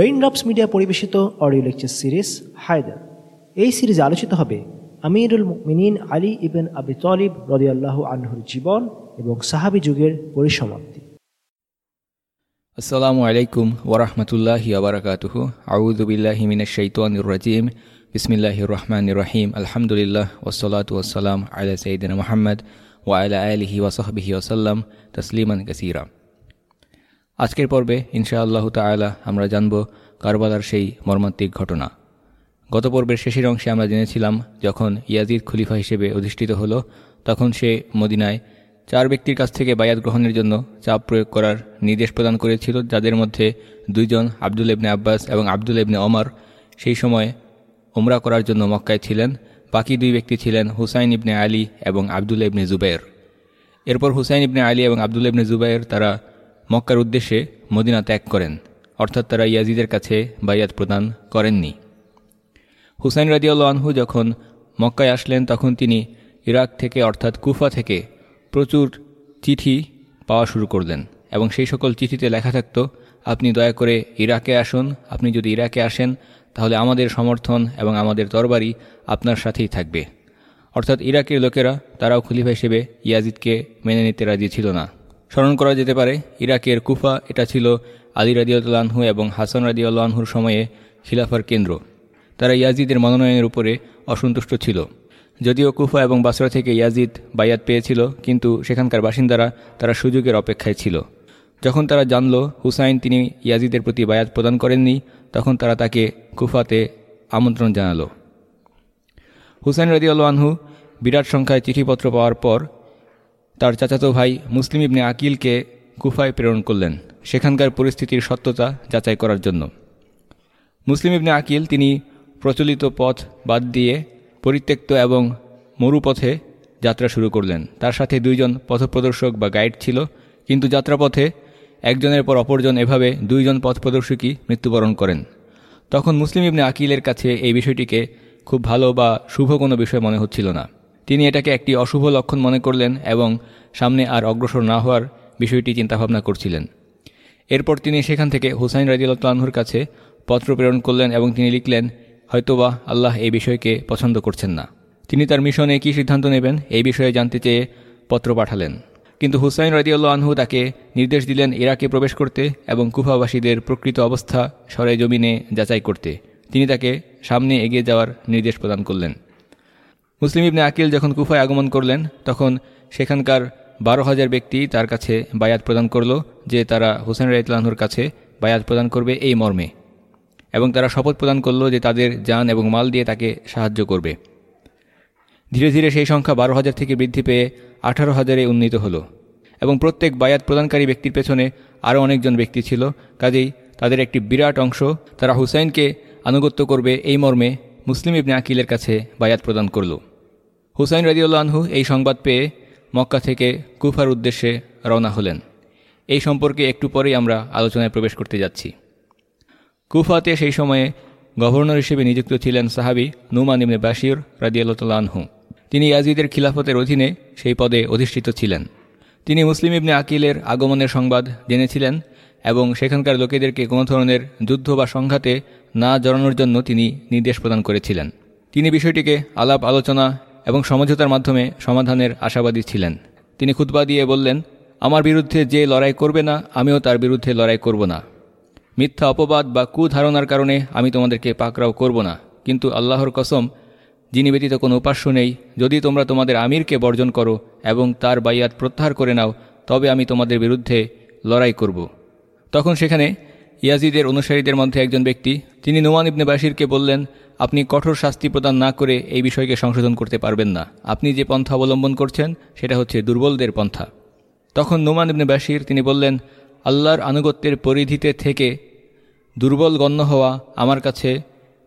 Raindrops media পরিবেশিত audio lecture series Haidar এই সিরিজে আলোচিত হবে আমিরুল মিনীন আলী ইবেন আবি তলিব রদিয়াল্লাহ আনহুর জীবন এবং সাহাবি যুগের পরিসমাপ্তি। আসসালামু আলাইকুম ওরহমতুল্লাহি আবরাকাতুহু আউদুবিল্লাহ মিনাশ শাইতানির রাজিম। বিসমিল্লাহির রহমান রহিম। আলহামদুলিল্লাহ ওসলাতু ওসালাম আলা সঈদিন মোহাম্মদ ওয়া আলা আলিহি ওয়াসহবিহি ওসাল্লাম তসলিমান কাসিরা। আজকের পর্বে ইনশাআল্লাহ তালা আমরা জানব কারবালার সেই মর্মান্তিক ঘটনা। গত পর্বের শেষের অংশে আমরা জেনেছিলাম, যখন ইয়াজিদ খলিফা হিসেবে অধিষ্ঠিত হল, তখন সে মদিনায় চার ব্যক্তির কাছ থেকে বায়াত গ্রহণের জন্য চাপ প্রয়োগ করার নির্দেশ প্রদান করেছিল, যাদের মধ্যে দুইজন আব্দুল ইবনে আব্বাস এবং আব্দুল ইবনে অমর সেই সময় উমরা করার জন্য মক্কায় ছিলেন। বাকি দুই ব্যক্তি ছিলেন হুসাইন ইবনে আলী এবং আব্দুল ইবনে জুবাইর। এরপর হুসাইন ইবনে আলী এবং আবদুল ইবনে জুবাইর তারা মক্কার উদ্দেশ্যে মদিনা ত্যাগ করেন, অর্থাৎ তারা ইয়াজিদের কাছে বায়াত প্রদান করেননি। হুসাইন রাজিউল্লা আনহু যখন মক্কায় আসলেন, তখন তিনি ইরাক থেকে, অর্থাৎ কুফা থেকে প্রচুর চিঠি পাওয়া শুরু করলেন এবং সেই সকল চিঠিতে লেখা থাকত, আপনি দয়া করে ইরাকে আসুন, আপনি যদি ইরাকে আসেন, তাহলে আমাদের সমর্থন এবং আমাদের তরবারি আপনার সাথেই থাকবে। অর্থাৎ ইরাকের লোকেরা, তারাও খলিফা হিসেবে ইয়াজিদকে মেনে নিতে রাজি ছিল না। স্মরণ করা যেতে পারে, ইরাকের কুফা, এটা ছিল আলী রাদিউল্লাহু এবং হাসান রাদিউল্লাহুর সময়ে খিলাফার কেন্দ্র। তারা ইয়াজিদের মনোনয়নের উপরে অসন্তুষ্ট ছিল। যদিও কুফা এবং বাসরা থেকে ইয়াজিদ বায়াত পেয়েছিল, কিন্তু সেখানকার বাসিন্দারা তারা সুযোগের অপেক্ষায় ছিল। যখন তারা জানল হুসাইন তিনি ইয়াজিদের প্রতি বায়াত প্রদান করেননি, তখন তারা তাকে কুফাতে আমন্ত্রণ জানাল। হুসাইন আনহু বিরাট সংখ্যায় চিঠিপত্র পাওয়ার পর তার চাচাতো ভাই মুসলিম ইবনে আকিলকে কুফায় প্রেরণ করলেন। সেখানকার পরিস্থিতির সত্যতা যাচাই করার জন্য। মুসলিম ইবনে আকিল তিনি প্রচলিত পথ বাদ দিয়ে পরিত্যক্ত এবং মরুপথে যাত্রা শুরু করলেন। তার সাথে দুইজন পথপ্রদর্শক বা গাইড ছিল, কিন্তু যাত্রাপথে একজনের পর অপরজন এভাবে দুইজন পথ প্রদর্শকই মৃত্যুবরণ করেন। তখন মুসলিম ইবনে আকিলের কাছে এই বিষয়টিকে খুব ভালো বা শুভ কোনো বিষয় মনে হচ্ছিল না। তিনি এটাকে একটি অশুভ লক্ষণ মনে করলেন এবং সামনে আর অগ্রসর না হওয়ার বিষয়টি চিন্তাভাবনা করছিলেন। এরপর তিনি সেখান থেকে হুসাইন রাজিউল্লাহর কাছে পত্র প্রেরণ করলেন এবং তিনি লিখলেন, হয়তোবা আল্লাহ এই বিষয়কে পছন্দ করছেন না। তিনি তার মিশনে কী সিদ্ধান্ত নেবেন এই বিষয়ে জানতে চেয়ে পত্র পাঠালেন। কিন্তু হুসাইন রাজিউল্লাহ আনহু তাকে নির্দেশ দিলেন ইরাকে প্রবেশ করতে এবং কুফাবাসীদের প্রকৃত অবস্থা সরে জমিনে যাচাই করতে। তিনি তাকে সামনে এগিয়ে যাওয়ার নির্দেশ প্রদান করলেন। মুসলিম ইবনে আকিল যখন কুফায় আগমন করলেন, তখন সেখানকার বারো হাজার ব্যক্তি তার কাছে বায়াত প্রদান করল যে তারা হুসেন রাইতলানহুর কাছে বায়াত প্রদান করবে এই মর্মে। এবং তারা শপথ প্রদান করল যে তাদের যান এবং মাল দিয়ে তাকে সাহায্য করবে। ধীরে ধীরে সেই সংখ্যা বারো হাজার থেকে বৃদ্ধি পেয়ে আঠারো হাজারে উন্নীত হলো। এবং প্রত্যেক বায়াত প্রদানকারী ব্যক্তির পেছনে আরও অনেকজন ব্যক্তি ছিল। কাজেই তাদের একটি বিরাট অংশ তারা হুসাইনকে আনুগত্য করবে এই মর্মে মুসলিম ইবনে আকিলের কাছে বায়াত প্রদান করল। হুসাইন রাজিউল্লাহু এই সংবাদ পেয়ে মক্কা থেকে কুফার উদ্দেশ্যে রওনা হলেন। এই সম্পর্কে একটু পরেই আমরা আলোচনায় প্রবেশ করতে যাচ্ছি। কুফাতে সেই সময়ে গভর্নর হিসেবে নিযুক্ত ছিলেন সাহাবি নুমান ইবনে বাশির রাজিয়ালতালানহু তিনি ইয়াজিদের খিলাফতের অধীনে সেই পদে অধিষ্ঠিত ছিলেন। তিনি মুসলিম ইবনে আকিলের আগমনের সংবাদ জেনেছিলেন এবং সেখানকার লোকেদেরকে কোনো ধরনের যুদ্ধ বা সংঘাতে না জড়ানোর জন্য তিনি নির্দেশ প্রদান করেছিলেন। তিনি বিষয়টিকে আলাপ আলোচনা এবং সমঝোতার মাধ্যমে সমাধানের আশাবাদী ছিলেন। তিনি খুতবা দিয়ে বললেন, আমার বিরুদ্ধে যে লড়াই করবে না, আমিও তার বিরুদ্ধে লড়াই করব না। মিথ্যা অপবাদ বা কুধারণার কারণে আমি তোমাদেরকে পাকড়াও করব না। কিন্তু আল্লাহর কসম, যিনি ব্যতীত কোনো উপাস্য নেই। যদি তোমরা তোমাদের আমিরকে বর্জন করো এবং তার বাইয়াত প্রত্যাহার করে নাও, তবে আমি তোমাদের বিরুদ্ধে লড়াই করব। তখন সেখানে ইয়াজিদের অনুসারীদের মধ্যে একজন ব্যক্তি, তিনি নোমান ইবনে বাসিরকে বললেন আপনি কঠোর শাস্তি প্রদান না করে এই বিষয়কে সংশোধন করতে পারবেন না। আপনি যে পন্থা অবলম্বন করছেন, সেটা হচ্ছে দুর্বলদের পন্থা। তখন নোমান ইবনে বাসির তিনি বললেন, আল্লাহর আনুগত্যের পরিধিতে থেকে দুর্বল গণ্য হওয়া আমার কাছে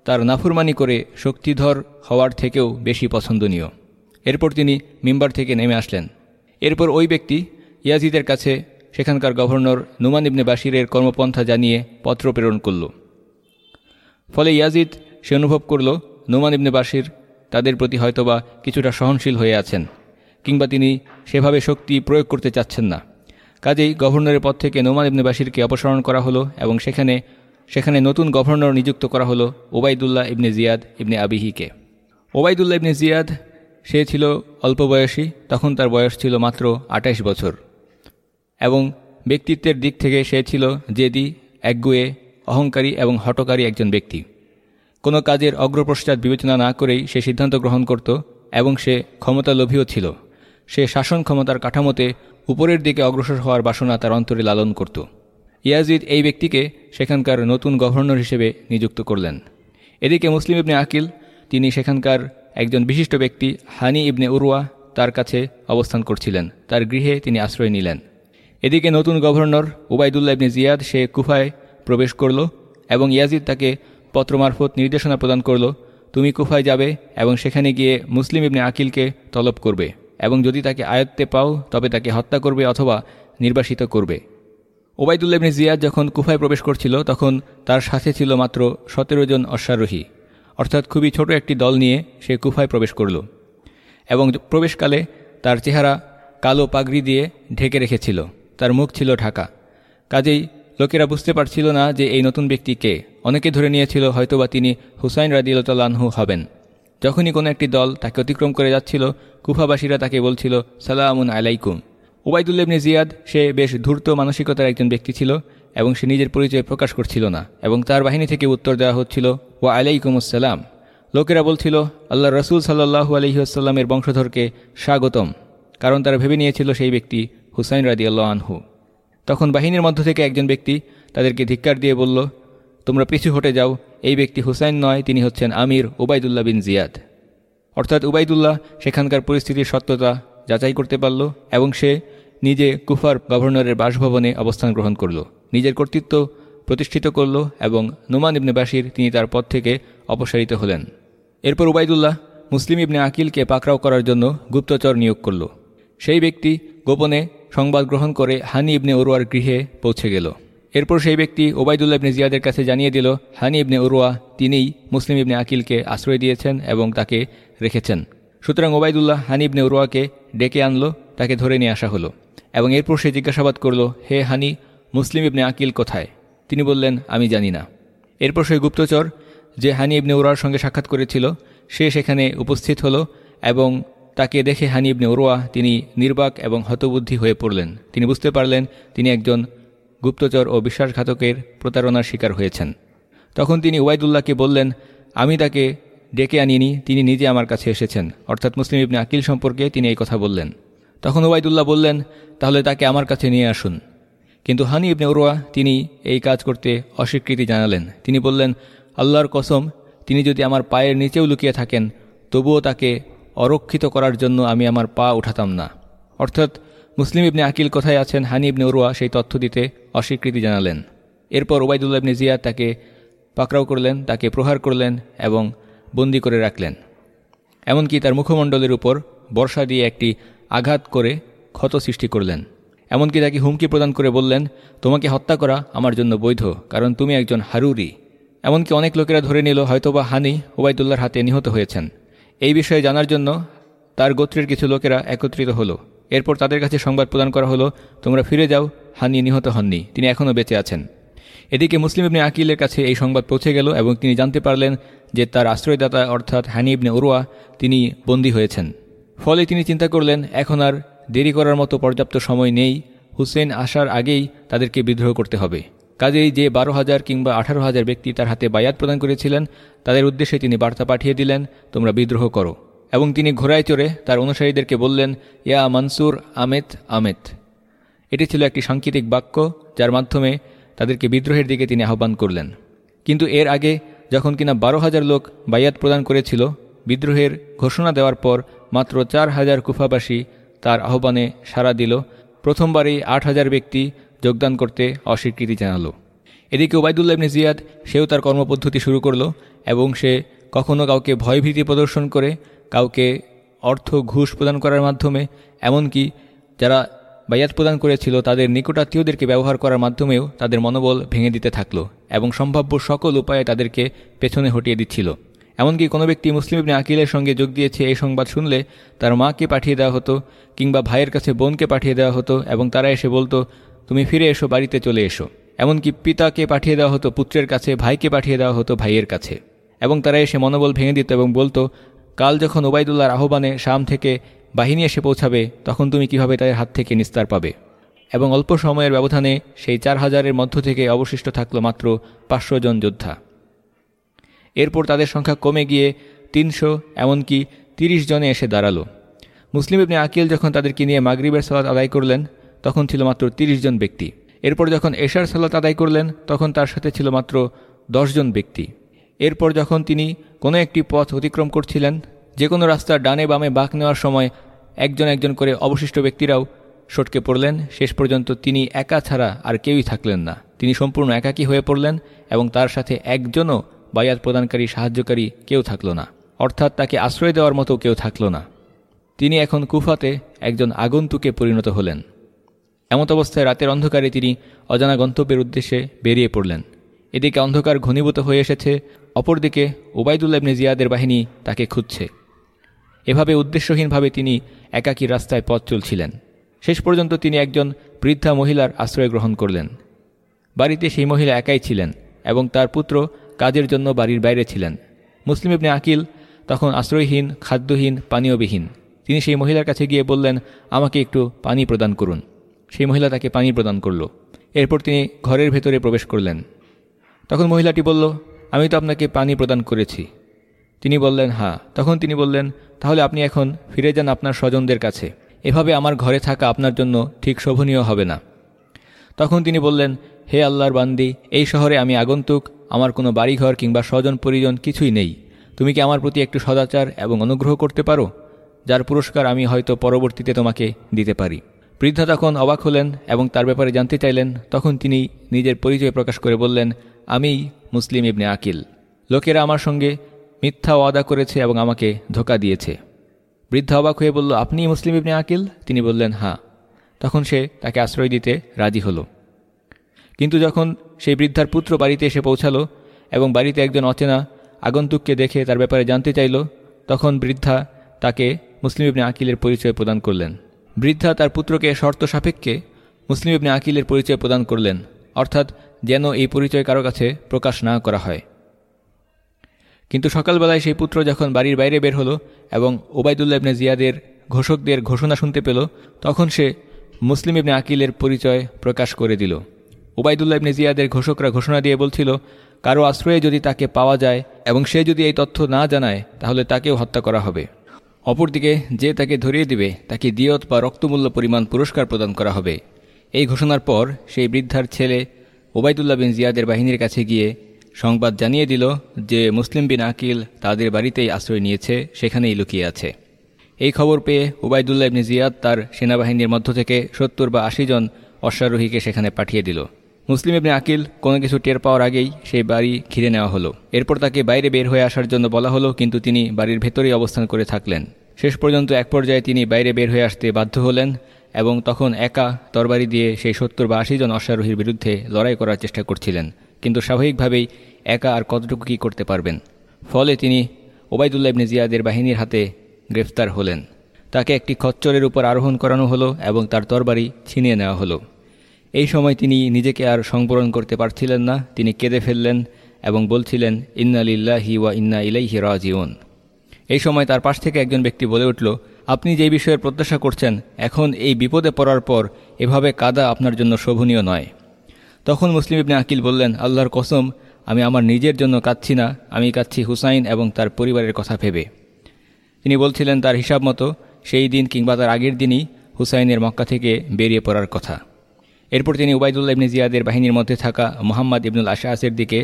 তার নাফুরমানি করে শক্তিধর হওয়ার থেকেও বেশি পছন্দনীয়। এরপর তিনি মিম্বার থেকে নেমে আসলেন। এরপর ওই ব্যক্তি ইয়াজিদের কাছে সেখানকার গভর্নর নুমান ইবনে বাশিরের কর্মপন্থা জানিয়ে পত্র প্রেরণ করল। ফলে ইয়াজিদ সে অনুভব করল নোমান ইবনে বাশির তাদের প্রতি হয়তোবা কিছুটা সহনশীল হয়ে আছেন, কিংবা তিনি সেভাবে শক্তি প্রয়োগ করতে চাচ্ছেন না। কাজেই গভর্নরের পদ থেকে নোমান ইবনে বাশিরকে অপসারণ করা হলো এবং সেখানে সেখানে নতুন গভর্নর নিযুক্ত করা হলো ওবায়দুল্লাহ ইবনে জিয়াদ ইবনে আবিহিকে। ওবায়দুল্লাহ ইবনে জিয়াদ, সে ছিল অল্প বয়সী, তখন তার বয়স ছিল মাত্র আঠাশ বছর। এবং ব্যক্তিত্বের দিক থেকে সে ছিল জেদি, একগুয়ে, অহংকারী এবং হটকারী একজন ব্যক্তি। কোনো কাজের অগ্রপশ্চাৎ বিবেচনা না করেই সে সিদ্ধান্ত গ্রহণ করত এবং সে ক্ষমতা ক্ষমতালোভীও ছিল। সে শাসন ক্ষমতার কাঠামোতে উপরের দিকে অগ্রসর হওয়ার বাসনা তার অন্তরে লালন করত। ইয়াজিদ এই ব্যক্তিকে সেখানকার নতুন গভর্নর হিসেবে নিযুক্ত করলেন। এদিকে মুসলিম ইবনে আকিল, তিনি সেখানকার একজন বিশিষ্ট ব্যক্তি হানি ইবনে উরুয়া তার কাছে অবস্থান করছিলেন। তার গৃহে তিনি আশ্রয় নিলেন। এদিকে নতুন গভর্নর উবায়দুল্লাহ ইবনে জিয়াদ সে কুফায় প্রবেশ করল এবং ইয়াজিদ তাকে পত্র মারফত নির্দেশনা প্রদান করল, তুমি কুফায় যাবে এবং সেখানে গিয়ে মুসলিম ইবনে আকিলকে তলব করবে এবং যদি তাকে আয়ত্তে পাও, তবে তাকে হত্যা করবে অথবা নির্বাসিত করবে। ওবায়দুল্লাহ ইবনে জিয়াদ যখন কুফায় প্রবেশ করছিল, তখন তার সাথে ছিল মাত্র সতেরো জন অশ্বারোহী। অর্থাৎ খুবই ছোট একটি দল নিয়ে সে কুফায় প্রবেশ করল এবং প্রবেশকালে তার চেহারা কালো পাগড়ি দিয়ে ঢেকে রেখেছিল। তার মুখ ছিল ঢাকা। কাজেই লোকেরা বুঝতে পারছিল না যে এই নতুন ব্যক্তি কে। অনেকে ধরে নিয়েছিল হয়তোবা তিনি হুসাইন রাদিউল্লাহু হবেন। যখনই কোনো একটি দল তাকে অতিক্রম করে যাচ্ছিল, কুফাবাসীরা তাকে বলছিল, সালামুন আলাইকুম। ওবায়দুল্লেবনে জিয়াদ, সে বেশ ধূর্ত মানসিকতার একজন ব্যক্তি ছিল এবং সে নিজের পরিচয় প্রকাশ করছিল না এবং তার বাহিনী থেকে উত্তর দেওয়া হচ্ছিল ও আলাইকুম আসসালাম। লোকেরা বলছিল আল্লাহ রসুল সাল্লাহু আলহিহাস্লামের বংশধরকে স্বাগতম। কারণ তারা ভেবে নিয়েছিল সেই ব্যক্তি হুসাইন রাদি আল্লাহ আনহু। তখন বাহিনীর মধ্য থেকে একজন ব্যক্তি তাদেরকে ধিক্কার দিয়ে বলল, তোমরা পিছু হটে যাও, এই ব্যক্তি হুসাইন নয়, তিনি হচ্ছেন আমির ওবায়দুল্লাহ বিন জিয়াদ। অর্থাৎ উবায়দুল্লাহ সেখানকার পরিস্থিতির সত্যতা যাচাই করতে পারল এবং সে নিজে কুফার গভর্নরের বাসভবনে অবস্থান গ্রহণ করল। নিজের কর্তৃত্ব প্রতিষ্ঠিত করল এবং নোমান ইবনে বাসির তিনি তার পদ থেকে অপসারিত হলেন। এরপর উবায়দুল্লাহ মুসলিম ইবনে আকিলকে পাকড়াও করার জন্য গুপ্তচর নিয়োগ করল। সেই ব্যক্তি গোপনে সংবাদ গ্রহণ করে হানি ইবনে ওরোয়ার গৃহে পৌঁছে গেল। এরপর সেই ব্যক্তি ওবায়দুল্লাহ ইবনে জিয়াদের কাছে জানিয়ে দিল, হানি ইবনে ওরোয়া তিনিই মুসলিম ইবনে আকিলকে আশ্রয় দিয়েছেন এবং তাকে রেখেছেন। সুতরাং ওবায়দুল্লাহ হানি ইবনে ওরোয়াকে ডেকে আনলো, তাকে ধরে নিয়ে আসা হলো এবং এরপর সে জিজ্ঞাসাবাদ করল, হে হানি, মুসলিম ইবনে আকিল কোথায়? তিনি বললেন, আমি জানি না। এরপর সেই গুপ্তচর, যে হানি ইবনে ওরার সঙ্গে সাক্ষাৎ করেছিল, সে সেখানে উপস্থিত হলো এবং তাকে দেখে হানি ইবনে ওরোয়া তিনি নির্বাক এবং হতবুদ্ধি হয়ে পড়লেন। তিনি বুঝতে পারলেন তিনি একজন গুপ্তচর ও বিশ্বাসঘাতকের প্রতারণার শিকার হয়েছেন। তখন তিনি ওয়াইদুল্লাহকে বললেন, আমি তাকে ডেকে আনিনি, তিনি নিজে আমার কাছে এসেছেন। অর্থাৎ মুসলিম ইবনে আকিল সম্পর্কে তিনি এই কথা বললেন। তখন ওবায়দুল্লাহ বললেন, তাহলে তাকে আমার কাছে নিয়ে আসুন। কিন্তু হানি ইবনে ওরোয়া তিনি এই কাজ করতে অস্বীকৃতি জানালেন। তিনি বললেন, আল্লাহর কসম, তিনি যদি আমার পায়ের নিচেও লুকিয়ে থাকেন, তবুও তাকে অরক্ষিত করার জন্য আমি আমার পা উঠাতাম না। অর্থাৎ মুসলিম ইবনে আকিল কোথায় আছেন, হানি ইবনে ওরোয়া সেই তথ্য দিতে অস্বীকৃতি জানালেন। এরপর ওবায়দুল্লাহ ইবনে জিয়া তাকে পাকড়াও করলেন, তাকে প্রহার করলেন এবং বন্দি করে রাখলেন। এমনকি তার মুখমণ্ডলের উপর বর্ষা দিয়ে একটি আঘাত করে ক্ষত সৃষ্টি করলেন। এমনকি তাকে হুমকি প্রদান করে বললেন, তোমাকে হত্যা করা আমার জন্য বৈধ, কারণ তুমি একজন হারুরি। এমনকি অনেক লোকেরা ধরে নিল, হয়তোবা হানি ওবায়দুল্লাহর হাতে নিহত হয়েছেন। এই বিষয়ে জানার জন্য তার গোত্রের কিছু লোকেরা একত্রিত হলো। এরপর তাদের কাছে সংবাদ প্রদান করা হলো, তোমরা ফিরে যাও হানি নিহত হননি, তিনি এখনও বেঁচে আছেন। এদিকে মুসলিম ইবনে আকিলের কাছে এই সংবাদ পৌঁছে গেল এবং তিনি জানতে পারলেন যে তার আশ্রয়দাতা অর্থাৎ হানি ইবনে ওরোয়া তিনি বন্দী হয়েছেন। ফলে তিনি চিন্তা করলেন, এখন আর দেরি করার মতো পর্যাপ্ত সময় নেই হুসেন আসার আগেই তাদেরকে বিদ্রোহ করতে হবে। কাজেই যে বারো হাজার কিংবা আঠারো হাজার ব্যক্তি তার হাতে বায়াত প্রদান করেছিলেন, তাদের উদ্দেশ্যে তিনি বার্তা পাঠিয়ে দিলেন, তোমরা বিদ্রোহ করো। এবং তিনি ঘোড়ায় চড়ে তার অনুসারীদেরকে বললেন, ইয়া মনসুর আমেত আমেত। এটি ছিল একটি সাংকেতিক বাক্য, যার মাধ্যমে তাদেরকে বিদ্রোহের দিকে তিনি আহ্বান করলেন। কিন্তু এর আগে যখন কিনা বারো হাজার লোক বায়াত প্রদান করেছিল, বিদ্রোহের ঘোষণা দেওয়ার পর মাত্র চার হাজার কুফাবাসী তার আহ্বানে সাড়া দিল। প্রথমবারেই আট হাজার ব্যক্তি যোগদান করতে অস্বীকৃতি জানালো। এদিকে ওবায়দুল্লাহ ইবনে জিয়াদ, সেও তার কর্মপদ্ধতি শুরু করল এবং সে কখনও কাউকে ভয়ভীতি প্রদর্শন করে, কাউকে অর্থ ঘুষ প্রদান করার মাধ্যমে, এমনকি যারা বায়াত প্রদান করেছিল তাদের নিকটাত্মীয়দেরকে ব্যবহার করার মাধ্যমেও তাদের মনোবল ভেঙে দিতে থাকল এবং সম্ভাব্য সকল উপায়ে তাদেরকে পেছনে হটিয়ে দিচ্ছিল। এমনকি কোনো ব্যক্তি মুসলিম ইবনে আকিলের সঙ্গে যোগ দিয়েছে এই সংবাদ শুনলে তার মাকে পাঠিয়ে দেওয়া হতো কিংবা ভাইয়ের কাছে বোনকে পাঠিয়ে দেওয়া হতো এবং তারা এসে বলতো তুমি ফিরে এসো, বাড়িতে চলে এসো। এমনকি পিতাকে পাঠিয়ে দেওয়া হতো, পুত্রের কাছে, ভাইকে পাঠিয়ে দেওয়া হতো ভাইয়ের কাছে। এবং তারা এসে মনোবল ভেঙে দিত এবং বলতো, কাল যখন ওবায়দুল্লাহর আহ্বানে শাম থেকে বাহিনী এসে পৌঁছাবে, তখন তুমি কীভাবে তাদের হাত থেকে নিস্তার পাবে? এবং অল্প সময়ের ব্যবধানে সেই চার হাজারের মধ্য থেকে অবশিষ্ট থাকল মাত্র পাঁচশো জন যোদ্ধা। এরপর তাদের সংখ্যা কমে গিয়ে তিনশো, এমনকি তিরিশ জনে এসে দাঁড়াল। মুসলিম ইবনে আকিল যখন তাদেরকে নিয়ে মাগরিবের সালাত আদায় করলেন তখন ছিল মাত্র তিরিশ জন ব্যক্তি। এরপর যখন এশার সালাত আদায় করলেন, তখন তার সাথে ছিল মাত্র জন ব্যক্তি। এরপর যখন তিনি কোনো একটি পথ অতিক্রম করছিলেন, যে কোনো রাস্তার ডানে বামে বাঁক নেওয়ার সময় একজন একজন করে অবশিষ্ট ব্যক্তিরাও সটকে পড়লেন। শেষ পর্যন্ত তিনি একা ছাড়া আর কেউই থাকলেন না। তিনি সম্পূর্ণ একাকী হয়ে পড়লেন এবং তার সাথে একজনও বায়াত প্রদানকারী, সাহায্যকারী কেউ থাকল না। অর্থাৎ তাকে আশ্রয় দেওয়ার মতো কেউ থাকল না। তিনি এখন কুফাতে একজন আগন্তুকে পরিণত হলেন। এমত অবস্থায় রাতের অন্ধকারে তিনি অজানা গন্তব্যের উদ্দেশ্যে বেরিয়ে পড়লেন। এদিকে অন্ধকার ঘনীভূত হয়ে এসেছে, অপরদিকে ওবায়দুল্লাহ ইবনে জিয়াদের বাহিনী তাকে খুঁজছে। এভাবে উদ্দেশ্যহীনভাবে তিনি একাকী রাস্তায় পথ চলছিলেন। শেষ পর্যন্ত তিনি একজন বৃদ্ধা মহিলার আশ্রয় গ্রহণ করলেন। বাড়িতে সেই মহিলা একাই ছিলেন এবং তার পুত্র কাজের জন্য বাড়ির বাইরে ছিলেন। মুসলিম ইবনে আকিল তখন আশ্রয়হীন, খাদ্যহীন, পানীয়বিহীন। তিনি সেই মহিলার কাছে গিয়ে বললেন, আমাকে একটু পানি প্রদান করুন। সেই মহিলা তাকে পানি প্রদান করল। এরপর তিনি ঘরের ভেতরে প্রবেশ করলেন। তখন মহিলাটি বলল, আমি তো আপনাকে পানি প্রদান করেছি। তিনি বললেন হ্যাঁ। তখন তিনি বললেন, তাহলে আপনি এখন ফিরে যান আপনার স্বজনদের কাছে। এভাবে আমার ঘরে থাকা আপনার জন্য ঠিক শোভনীয় হবে না। তখন তিনি বললেন, হে আল্লাহর বান্দি, এই শহরে আমি আগন্তুক, আমার কোনো বাড়িঘর কিংবা স্বজন পরিজন কিছুই নেই। তুমি কি আমার প্রতি একটু সদাচার এবং অনুগ্রহ করতে পারো? যার পুরস্কার আমি হয়তো পরবর্তীতে তোমাকে দিতে পারি। বৃদ্ধা তখন অবাক হলেন এবং তার ব্যাপারে জানতে চাইলেন। তখন তিনি নিজের পরিচয় প্রকাশ করে বললেন, আমি মুসলিম ইবনে আকিল। লোকেরা আমার সঙ্গে মিথ্যা ওয়াদা করেছে এবং আমাকে ধোকা দিয়েছে। বৃদ্ধা অবাক হয়ে বলল, আপনি মুসলিম ইবনে আকিল? তিনি বললেন হ্যাঁ। তখন সে তাকে আশ্রয় দিতে রাজি হলো। কিন্তু যখন সেই বৃদ্ধার পুত্র বাড়িতে এসে পৌঁছালো এবং বাড়িতে একজন অচেনা আগন্তুককে দেখে তার ব্যাপারে জানতে চাইল, তখন বৃদ্ধা তাকে মুসলিম ইবনে আকিলের পরিচয় প্রদান করলেন। বৃদ্ধা তার পুত্রকে শর্ত সাপেক্ষে মুসলিম ইবনে আকিলের পরিচয় প্রদান করলেন, অর্থাৎ যেন এই পরিচয় কারও কাছে প্রকাশ না করা হয়। কিন্তু সকালবেলায় সেই পুত্র যখন বাড়ির বাইরে বের হলো এবং ওবায়দুল্লাহ ইবনে জিয়াদের ঘোষকদের ঘোষণা শুনতে পেল, তখন সে মুসলিম ইবনে আকিলের পরিচয় প্রকাশ করে দিল। ওবায়দুল্লাহ ইবনে জিয়াদের ঘোষকরা ঘোষণা দিয়ে বলছিল, কারও আশ্রয়ে যদি তাকে পাওয়া যায় এবং সে যদি এই তথ্য না জানায়, তাহলে তাকেও হত্যা করা হবে। অপরদিকে যে তাকে ধরিয়ে দিবে, তাকে দিয়ত বা রক্তমূল্য পরিমাণ পুরস্কার প্রদান করা হবে। এই ঘোষণার পর সেই বৃদ্ধার ছেলে ওবায়দুল্লাহ বিন জিয়াদের বাহিনীর কাছে গিয়ে সংবাদ জানিয়ে দিল যে মুসলিম বিন আকিল তাদের বাড়িতেই আশ্রয় নিয়েছে, সেখানেই লুকিয়ে আছে। এই খবর পেয়ে ওবায়দুল্লাহ ইবনে জিয়াদ তার সেনাবাহিনীর মধ্য থেকে সত্তর বা আশি জন অশ্বারোহীকে সেখানে পাঠিয়ে দিল। মুসলিম ইবনে আকিল কোনো কিছু টের পাওয়ার আগেই সেই বাড়ি ঘিরে নেওয়া হলো। এরপর তাকে বাইরে বের হয়ে আসার জন্য বলা হলো, কিন্তু তিনি বাড়ির ভেতরেই অবস্থান করে থাকলেন। শেষ পর্যন্ত এক পর্যায়ে তিনি বাইরে বের হয়ে আসতে বাধ্য হলেন এবং তখন একা তরবারি দিয়ে সেই সত্তর বা আশি জন অশ্বারোহীর বিরুদ্ধে লড়াই করার চেষ্টা করছিলেন, কিন্তু স্বাভাবিকভাবেই একা আর কতটুকু কী করতে পারবেন? ফলে তিনি ওবায়দুল্লাহ ইবনে জিয়াদের বাহিনীর হাতে গ্রেফতার হলেন। তাকে একটি খচ্চরের উপর আরোহণ করানো হলো এবং তার তরবারি ছিনিয়ে নেওয়া হলো। এই সময় তিনি নিজেকে আর সংবরণ করতে পারছিলেন না। তিনি কেঁদে ফেললেন এবং বলছিলেন ইন্নালিল্লাহি ওয়া ইন্না ইলাইহি রাজিউন। এই সময় তার পাশ থেকে একজন ব্যক্তি বলে উঠল, আপনি যে বিষয়ের প্রত্যাশা করছেন, এখন এই বিপদে পড়ার পর এভাবে কাদা আপনার জন্য শোভনীয় নয়। তখন মুসলিম ইবনে আকিল বললেন, আল্লাহর কসম, আমি আমার নিজের জন্য কাঁদছি না, আমি কাঁদছি হুসাইন এবং তার পরিবারের কথা ভেবে। তিনি বলছিলেন, তার হিসাব মতো সেই দিন কিংবা তার আগের দিনই হুসাইনের মক্কা থেকে বেরিয়ে পড়ার কথা। এরপর তিনি উবায়দুল্লাহ ইবনে জিয়াদের বাহিনীর মধ্যে থাকা মোহাম্মদ ইবনুল আশাসের দিকে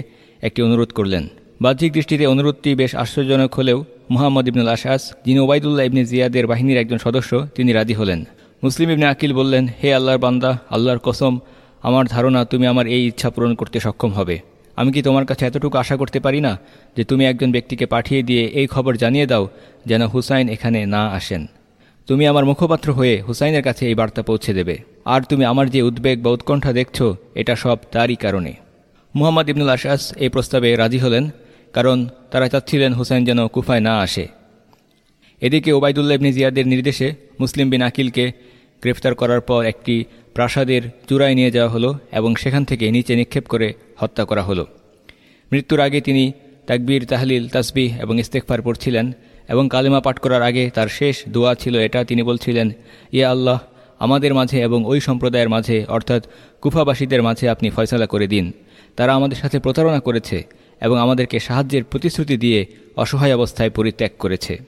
একটি অনুরোধ করলেন। বাহ্যিক দৃষ্টিতে অনুরোধটি বেশ আশ্চর্যজনক হলেও মুহাম্মদ ইবনুল আশাস যিনি ওবায়দুল্লাহ ইবনে জিয়াদের বাহিনীর একজন সদস্য, তিনি রাজি হলেন। মুসলিম ইবনে আকিল বললেন, হে আল্লাহর বান্দা, আল্লাহর কসম, আমার ধারণা তুমি আমার এই ইচ্ছা পূরণ করতে সক্ষম হবে। আমি কি তোমার কাছে এতটুকু আশা করতে পারি না যে তুমি একজন ব্যক্তিকে পাঠিয়ে দিয়ে এই খবর জানিয়ে দাও যেন হুসাইন এখানে না আসেন? তুমি আমার মুখপাত্র হয়ে হুসাইনের কাছে এই বার্তা পৌঁছে দেবে। আর তুমি আমার যে উদ্বেগ বা উৎকণ্ঠা দেখছ, এটা সব তারই কারণে। মুহাম্মদ ইবনুল আশাস এই প্রস্তাবে রাজি হলেন, কারণ তারা চাচ্ছিলেন হুসাইন যেন কুফায় না আসে। এদিকে ওবায়দুল্লাহ ইবনি জিয়াদের নির্দেশে মুসলিম বিন আকিলকে গ্রেফতার করার পর একটি প্রাসাদের চূড়ায় নিয়ে যাওয়া হলো এবং সেখান থেকে নিচে নিক্ষেপ করে হত্যা করা হলো। মৃত্যুর আগে তিনি তাকবীর, তাহলিল, তাসবিহ এবং ইস্তেকফার পড়ছিলেন। এবং কালিমা পাঠ করার আগে তার শেষ দোয়া ছিল এটা। তিনি বলছিলেন ইয়া আল্লাহ, আমাদের মাঝে এবং ওই সম্প্রদায়ের মাঝে, অর্থাৎ কুফাবাসীদের মাঝে আপনি ফয়সলা করে দিন। তারা আমাদের সাথে প্রতারণা করেছে এবং আমাদেরকে সাহায্যের প্রতিশ্রুতি দিয়ে অসহায় অবস্থায় পরিত্যাগ করেছে।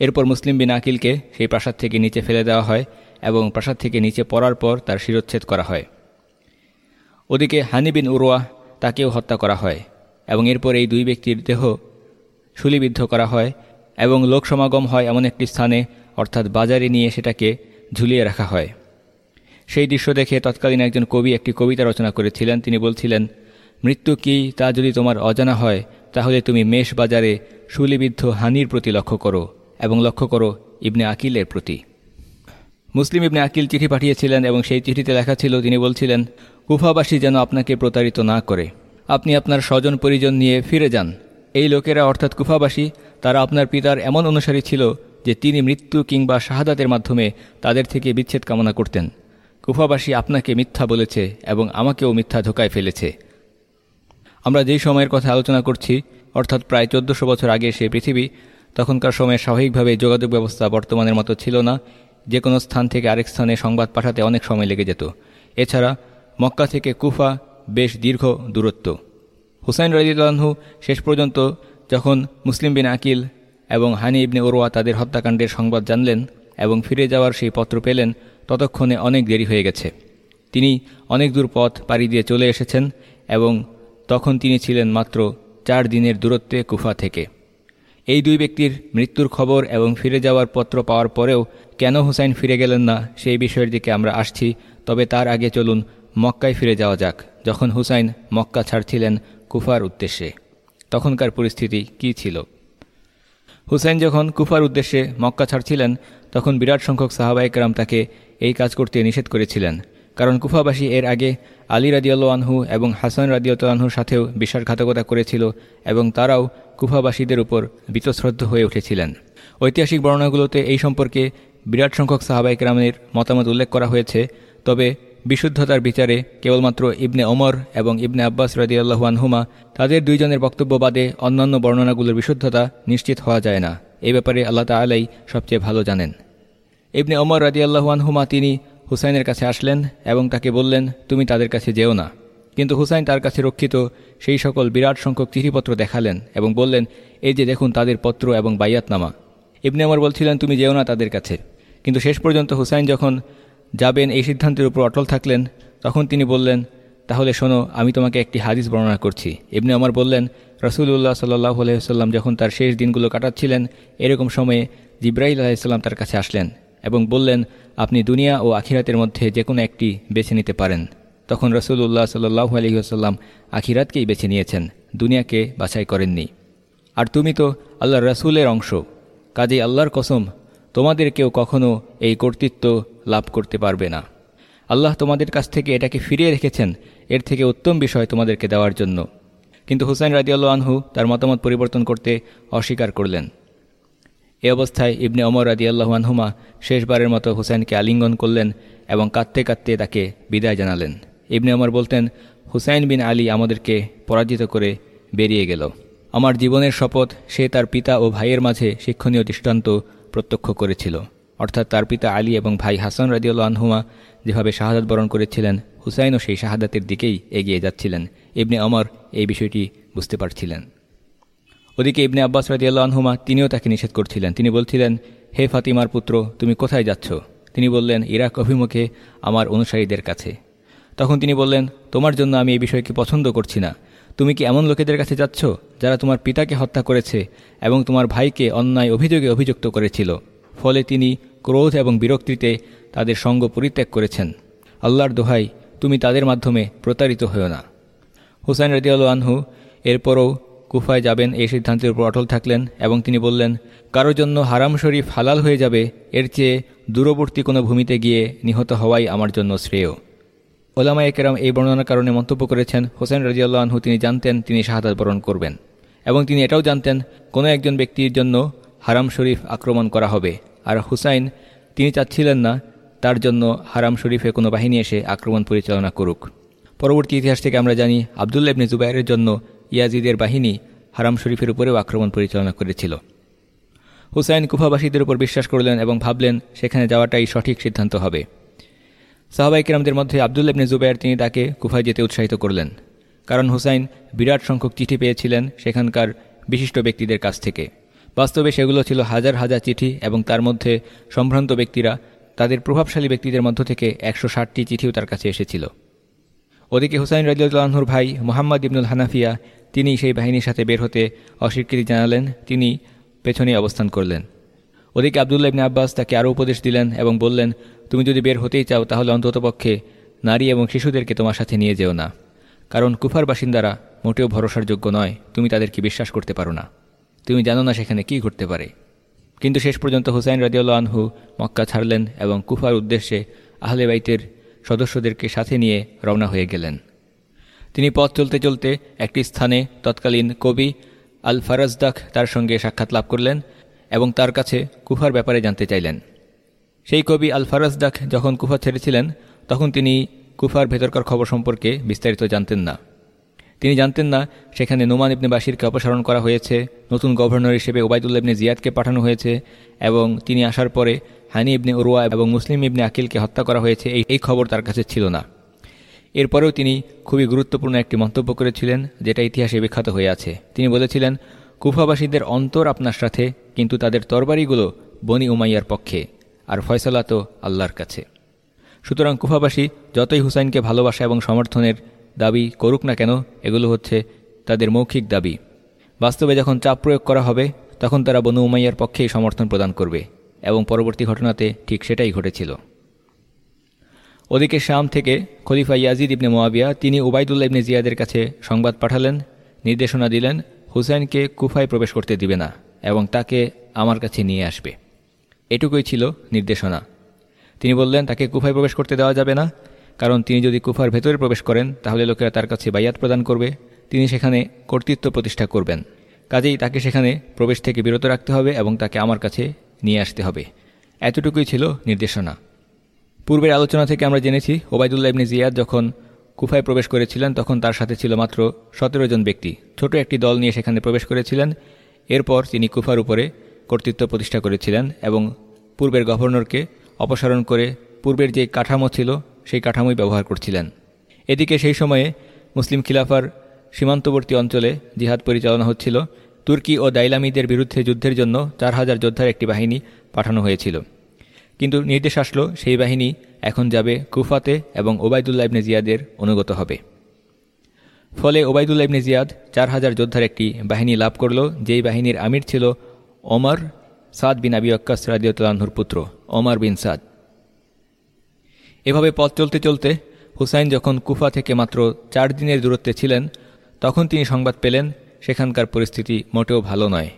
এরপর মুসলিম বিন আকিলকে সেই প্রাসাদ থেকে নিচে ফেলে দেওয়া হয় এবং প্রাসাদ থেকে নিচে পড়ার পর তার শিরোচ্ছেদ করা হয়। ওদিকে হানি বিন উরোয়া তাকেও হত্যা করা হয় এবং এরপর এই দুই ব্যক্তির দেহ শুলিবিদ্ধ করা হয় এবং লোক সমাগম হয় এমন একটি স্থানে, অর্থাৎ বাজারে নিয়ে সেটাকে ঝুলিয়ে রাখা হয়। সেই দৃশ্য দেখে তৎকালীন একজন কবি একটি কবিতা রচনা করেছিলেন। তিনি বলছিলেন, মৃত্যু কি তা যদি তোমার অজানা হয়, তাহলে তুমি মেষ বাজারে শুলিবিদ্ধ হানির প্রতি লক্ষ্য করো এবং লক্ষ্য করো ইবনে আকিলের প্রতি। মুসলিম ইবনে আকিল চিঠি পাঠিয়েছিলেন এবং সেই চিঠিতে লেখা ছিল, তিনি বলছিলেন কুফাবাসী যেন আপনাকে প্রতারিত না করে। আপনি আপনার স্বজন পরিজন নিয়ে ফিরে যান। এই লোকেরা অর্থাৎ কুফাবাসী, তারা আপনার পিতার এমন অনুসারী ছিল যে তিনি মৃত্যু কিংবা শাহাদাতের মাধ্যমে তাদের থেকে বিচ্ছেদ কামনা করতেন। কুফাবাসী আপনাকে মিথ্যা বলেছে এবং আমাকেও মিথ্যা ধোকায় ফেলেছে। আমরা যেই সময়ের কথা আলোচনা করছি, অর্থাৎ প্রায় চোদ্দশো বছর আগে সে পৃথিবী, তখনকার সময়ে স্বাভাবিকভাবে যোগাযোগ ব্যবস্থা বর্তমানের মতো ছিল না। যে কোনো স্থান থেকে আরেক স্থানে সংবাদ পাঠাতে অনেক সময় লেগে যেত। এছাড়া মক্কা থেকে কুফা বেশ দীর্ঘ দূরত্ব। হুসাইন রাজিউল্লাহু শেষ পর্যন্ত যখন মুসলিম বিন আকিল এবং হানি ইবনে ওরোয়া তাদের হত্যাকাণ্ডের সংবাদ জানলেন এবং ফিরে যাওয়ার সেই পত্র পেলেন, ততক্ষণে অনেক দেরি হয়ে গেছে। তিনি অনেক দূর পথ পাড়ি দিয়ে চলে এসেছেন এবং তখন তিনি ছিলেন মাত্র চার দিনের দূরত্বে কুফা থেকে। এই দুই ব্যক্তির মৃত্যুর খবর এবং ফিরে যাওয়ার পত্র পাওয়ার পরেও কেন হুসাইন ফিরে গেলেন না সেই বিষয়ের দিকে আমরা আসছি, তবে তার আগে চলুন মক্কায় ফিরে যাওয়া যাক, যখন হুসাইন মক্কা ছাড়ছিলেন কুফার উদ্দেশ্যে। তখনকার পরিস্থিতি কি ছিল? হুসাইন যখন কুফার উদ্দেশ্যে মক্কা ছাড়ছিলেন, তখন বিরাট সংখ্যক সাহাবাইকরাম তাকে এই কাজ করতে নিষেধ করেছিলেন। কারণ কুফাবাসী এর আগে আলী রাদিয়াল্লু আনহু এবং হাসান রাদিয়ালহুর সাথেও বিশ্বাসঘাতকতা করেছিল এবং তারাও কুফাবাসীদের উপর বীতশ্রদ্ধ হয়ে উঠেছিলেন। ঐতিহাসিক বর্ণনাগুলোতে এই সম্পর্কে বিরাট সংখ্যক সাহাবাইকরামের মতামত উল্লেখ করা হয়েছে, তবে বিশুদ্ধতার বিচারে কেবলমাত্র ইবনে ওমর এবং ইবনে আব্বাস রাদিয়াল্লাহু আনহুমা, তাদের দুইজনের বক্তব্য বাদে অন্যান্য বর্ণনাগুলোর বিশুদ্ধতা নিশ্চিত হওয়া যায় না। এই ব্যাপারে আল্লাহ তালাই সবচেয়ে ভালো জানেন। ইবনে ওমর রাদিয়াল্লাহু আনহুমা তিনি হুসাইনের কাছে আসলেন এবং তাকে বললেন, তুমি তাদের কাছে যেও না। কিন্তু হুসাইন তার কাছে রক্ষিত সেই সকল বিরাট সংখ্যক চিঠিপত্র দেখালেন এবং বললেন, এই যে দেখুন তাদের পত্র এবং বাইয়াতনামা ইবনে ওমর বলছিলেন, তুমি যেও না তাদের কাছে। কিন্তু শেষ পর্যন্ত হুসাইন যখন যাবেন এই সিদ্ধান্তের উপর অটল থাকলেন, তখন তিনি বললেন, তাহলে শোনো, আমি তোমাকে একটি হাদিস বর্ণনা করছি। এমনি আমার বললেন রসুল্লাহ সাল্লাহ আলহিহাল্লাম যখন তার শেষ দিনগুলো কাটাচ্ছিলেন, এরকম সময়ে জিব্রাহিল আলাইসাল্লাম তার কাছে আসলেন এবং বললেন, আপনি দুনিয়া ও আখিরাতের মধ্যে যে কোনো একটি বেছে নিতে পারেন। তখন রসুল্লাহ সাল্লাহ আলহিহাল্লাম আখিরাতকেই বেছে নিয়েছেন, দুনিয়াকে বাছাই করেননি। আর তুমি তো আল্লাহ রসুলের অংশ, কাজেই আল্লাহর কসম, তোমাদের কেউ কখনও এই কর্তৃত্ব লাভ করতে পারবে না। আল্লাহ তোমাদের কাছ থেকে এটাকে ফিরিয়ে রেখেছেন। এর থেকে উত্তম বিষয় তোমাদেরকে দেওয়ার জন্য। কিন্তু হুসাইন রাজিউল্লা আনহু তার মতামত পরিবর্তন করতে অস্বীকার করলেন। এ অবস্থায় ইবনে অমর রাজি আনহুমা শেষবারের মতো হুসাইনকে আলিঙ্গন করলেন এবং কাঁদতে কাঁদতে তাকে বিদায় জানালেন। ইবনে অমর বলতেন, হুসাইন বিন আলী আমাদেরকে পরাজিত করে বেরিয়ে গেল। আমার জীবনের শপথ সে তার পিতা ও ভাইয়ের মাঝে শিক্ষণীয় দৃষ্টান্ত প্রত্যক্ষ করেছিল। অর্থাৎ তার পিতা আলী এবং ভাই হাসান রাজিউল আনহুমা যেভাবে শাহাদাত বরণ করেছিলেন হুসাইনও সেই শাহাদাতের দিকেই এগিয়ে যাচ্ছিলেন। ইবনে অমর এই বিষয়টি বুঝতে পারছিলেন। ওদিকে ইবনে আব্বাস রাজিয়াল্লাহ আনহুমা তিনিও তাকে নিষেধ করছিলেন। তিনি বলছিলেন, হে ফাতিমার পুত্র, তুমি কোথায় যাচ্ছ? তিনি বললেন, ইরাক অভিমুখে আমার অনুসারীদের কাছে। তখন তিনি বললেন, তোমার জন্য আমি এই বিষয়কে পছন্দ করছি না। তুমি কি এমন লোকেদের কাছে যাচ্ছ যারা তোমার পিতাকে হত্যা করেছে এবং তোমার ভাইকে অন্যায় অভিযোগে অভিযুক্ত করেছিল? ফলে তিনি ক্রোধ এবং বিরক্তিতে তাদের সঙ্গ পরিত্যাগ করেছেন। আল্লাহর দোহাই তুমি তাদের মাধ্যমে প্রতারিত হও না। হুসাইন রদিয়াল আনহু এরপরও কুফায় যাবেন এই সিদ্ধান্তের উপর অটল থাকলেন এবং তিনি বললেন কারোর জন্য হারাম শরীফ হালাল হয়ে যাবে, এর চেয়ে দূরবর্তী কোনো ভূমিতে গিয়ে নিহত হওয়াই আমার জন্য শ্রেয়। ওলামা একেরাম এই বর্ণনার কারণে মন্তব্য করেছেন হোসেন রাজিউল্লাহ আনহু তিনি জানতেন তিনি শাহাদাত বরণ করবেন এবং তিনি এটাও জানতেন, কোনো একজন ব্যক্তির জন্য হারাম শরীফ আক্রমণ করা হবে। আর হুসাইন, তিনি চাচ্ছিলেন না তার জন্য হারাম শরীফে কোনো বাহিনী এসে আক্রমণ পরিচালনা করুক। পরবর্তী ইতিহাস থেকে আমরা জানি আবদুল্লা ইবনে জুবাইরের জন্য ইয়াজিদের বাহিনী হারাম শরীফের উপরেও আক্রমণ পরিচালনা করেছিল। হুসাইন কুফাবাসীদের উপর বিশ্বাস করলেন এবং ভাবলেন, সেখানে যাওয়াটাই সঠিক সিদ্ধান্ত হবে। সাহাবাই কিরামদের মধ্যে আবদুল্লা ইবনে জুবাইর তিনি তাকে কুফায় যেতে উৎসাহিত করলেন। কারণ হুসাইন বিরাট সংখ্যক চিঠি পেয়েছিলেন সেখানকার বিশিষ্ট ব্যক্তিদের কাছ থেকে। বাস্তবে সেগুলো ছিল হাজার হাজার চিঠি এবং তার মধ্যে সম্ভ্রান্ত ব্যক্তিরা তাদের প্রভাবশালী ব্যক্তিদের মধ্য থেকে একশো ষাটটি চিঠিও তার কাছে এসেছিল। ওদিকে হুসাইন রাজিউল্লাহর ভাই মোহাম্মদ ইবনুল হানাফিয়া তিনি সেই বাহিনীর সাথে বের হতে অস্বীকৃতি জানালেন, তিনি পেছনে অবস্থান করলেন। ওদিকে আবদুল্লা ইবনে আব্বাস তাকে আরও উপদেশ দিলেন এবং বললেন, তুমি যদি বের হতেই চাও তাহলে অন্ততপক্ষে নারী এবং শিশুদেরকে তোমার সাথে নিয়ে যেও না। কারণ কুফার বাসিন্দারা মোটেও ভরসার যোগ্য নয়, তুমি তাদেরকে বিশ্বাস করতে পারো না। তুমি জানো না সেখানে কি ঘটতে পারে। কিন্তু শেষ পর্যন্ত হুসাইন রাজিউল্লা আনহু মক্কা ছাড়লেন এবং কুফার উদ্দেশ্যে আহলে বাইতের সদস্যদেরকে সাথে নিয়ে রওনা হয়ে গেলেন। তিনি পথ চলতে চলতে একটি স্থানে তৎকালীন কবি আল ফারাজদাক তার সঙ্গে সাক্ষাৎ লাভ করলেন এবং তার কাছে কুফার ব্যাপারে জানতে চাইলেন। সেই কবি আল ফারাজদাক যখন কুফা ছেড়েছিলেন, তখন তিনি কুফার ভেতরকার খবর সম্পর্কে বিস্তারিত জানতেন না। তিনি জানতেন না, সেখানে নোমান ইবনে বাসিরকে অপসারণ করা হয়েছে, নতুন গভর্নর হিসেবে ওবায়দুল্লা ইবনে জিয়াদকে পাঠানো হয়েছে, এবং তিনি আসার পরে হানি ইবনে উরুয়া এবং মুসলিম ইবনে আকিলকে হত্যা করা হয়েছে, এই এই খবর তার কাছে ছিল না। এরপরেও তিনি খুবই গুরুত্বপূর্ণ একটি মন্তব্য করেছিলেন, যেটা ইতিহাসে বিখ্যাত হয়ে আছে। তিনি বলেছিলেন, কুফাবাসীদের অন্তর আপনার সাথে, কিন্তু তাদের তরবারিগুলো বনি উমাইয়ার পক্ষে, আর ফয়সলা তো আল্লাহর কাছে। সুতরাং কুফাবাসী যতই হুসাইনকে ভালোবাসা এবং সমর্থনের দাবি করুক না কেন, এগুলো হচ্ছে তাদের মৌখিক দাবি। বাস্তবে যখন চাপ প্রয়োগ করা হবে, তখন তারা বনু উমাইয়ার পক্ষেই সমর্থন প্রদান করবে, এবং পরবর্তী ঘটনাতে ঠিক সেটাই ঘটেছিল। ওদিকে শাম থেকে খলিফা ইয়াজিদ ইবনে মোয়াবিয়া, তিনি ওবায়দুল্লাহ ইবনে জিয়াদের কাছে সংবাদ পাঠালেন, নির্দেশনা দিলেন, হুসাইনকে কুফায় প্রবেশ করতে দিবে না, এবং তাকে আমার কাছে নিয়ে আসবে। এটুকুই ছিল নির্দেশনা। তিনি বললেন, তাকে কুফায় প্রবেশ করতে দেওয়া যাবে না কারণ তিনি যদি কুফার ভেতরে প্রবেশ করেন, তাহলে লোকেরা তার কাছে বাইয়াত প্রদান করবে। তিনি সেখানে কর্তৃত্ব প্রতিষ্ঠা করবেন। কাজেই তাকে সেখানে প্রবেশ থেকে বিরত রাখতে হবে এবং তাকে আমার কাছে নিয়ে আসতে হবে। এতটুকুই ছিল নির্দেশনা। পূর্বের আলোচনা থেকে আমরা জেনেছি, ওবায়দুল্লাহ ইবনে জিয়াদ যখন কুফায় প্রবেশ করেছিলেন, তখন তার সাথে ছিল মাত্র সতেরো জন ব্যক্তি। ছোট একটি দল নিয়ে সেখানে প্রবেশ করেছিলেন। এরপর তিনি কুফার উপরে কর্তৃত্ব প্রতিষ্ঠা করেছিলেন এবং পূর্বের গভর্নরকে অপসারণ করে, পূর্বের যে কাঠামো ছিল সেই কাঠামোই ব্যবহার করছিলেন। এদিকে সেই সময়ে মুসলিম খিলাফার সীমান্তবর্তী অঞ্চলে জিহাদ পরিচালনা হচ্ছিল। তুর্কি ও দাইলামিদের বিরুদ্ধে যুদ্ধের জন্য চার হাজার যোদ্ধার একটি বাহিনী পাঠানো হয়েছিল। কিন্তু নির্দেশ আসলো সেই বাহিনী এখন যাবে কুফাতে এবং ওবায়দুল্লাহ ইবনে জিয়াদের অনুগত হবে। ফলে ওবায়দুল্লাহ ইবনে জিয়াদ চার হাজার যোদ্ধার একটি বাহিনী লাভ করল, যেই বাহিনীর আমির ছিল ওমর সাদ বিন আবি অক্কাস রাজিউতালাহুর পুত্র, ওমর বিন সাদ। এভাবে পথ চলতে চলতে হুসাইন যখন কুফা থেকে মাত্র চার দিনের দূরত্বে ছিলেন, তখন তিনি সংবাদ পেলেন, সেখানকার পরিস্থিতি মোটেও ভালো নয়।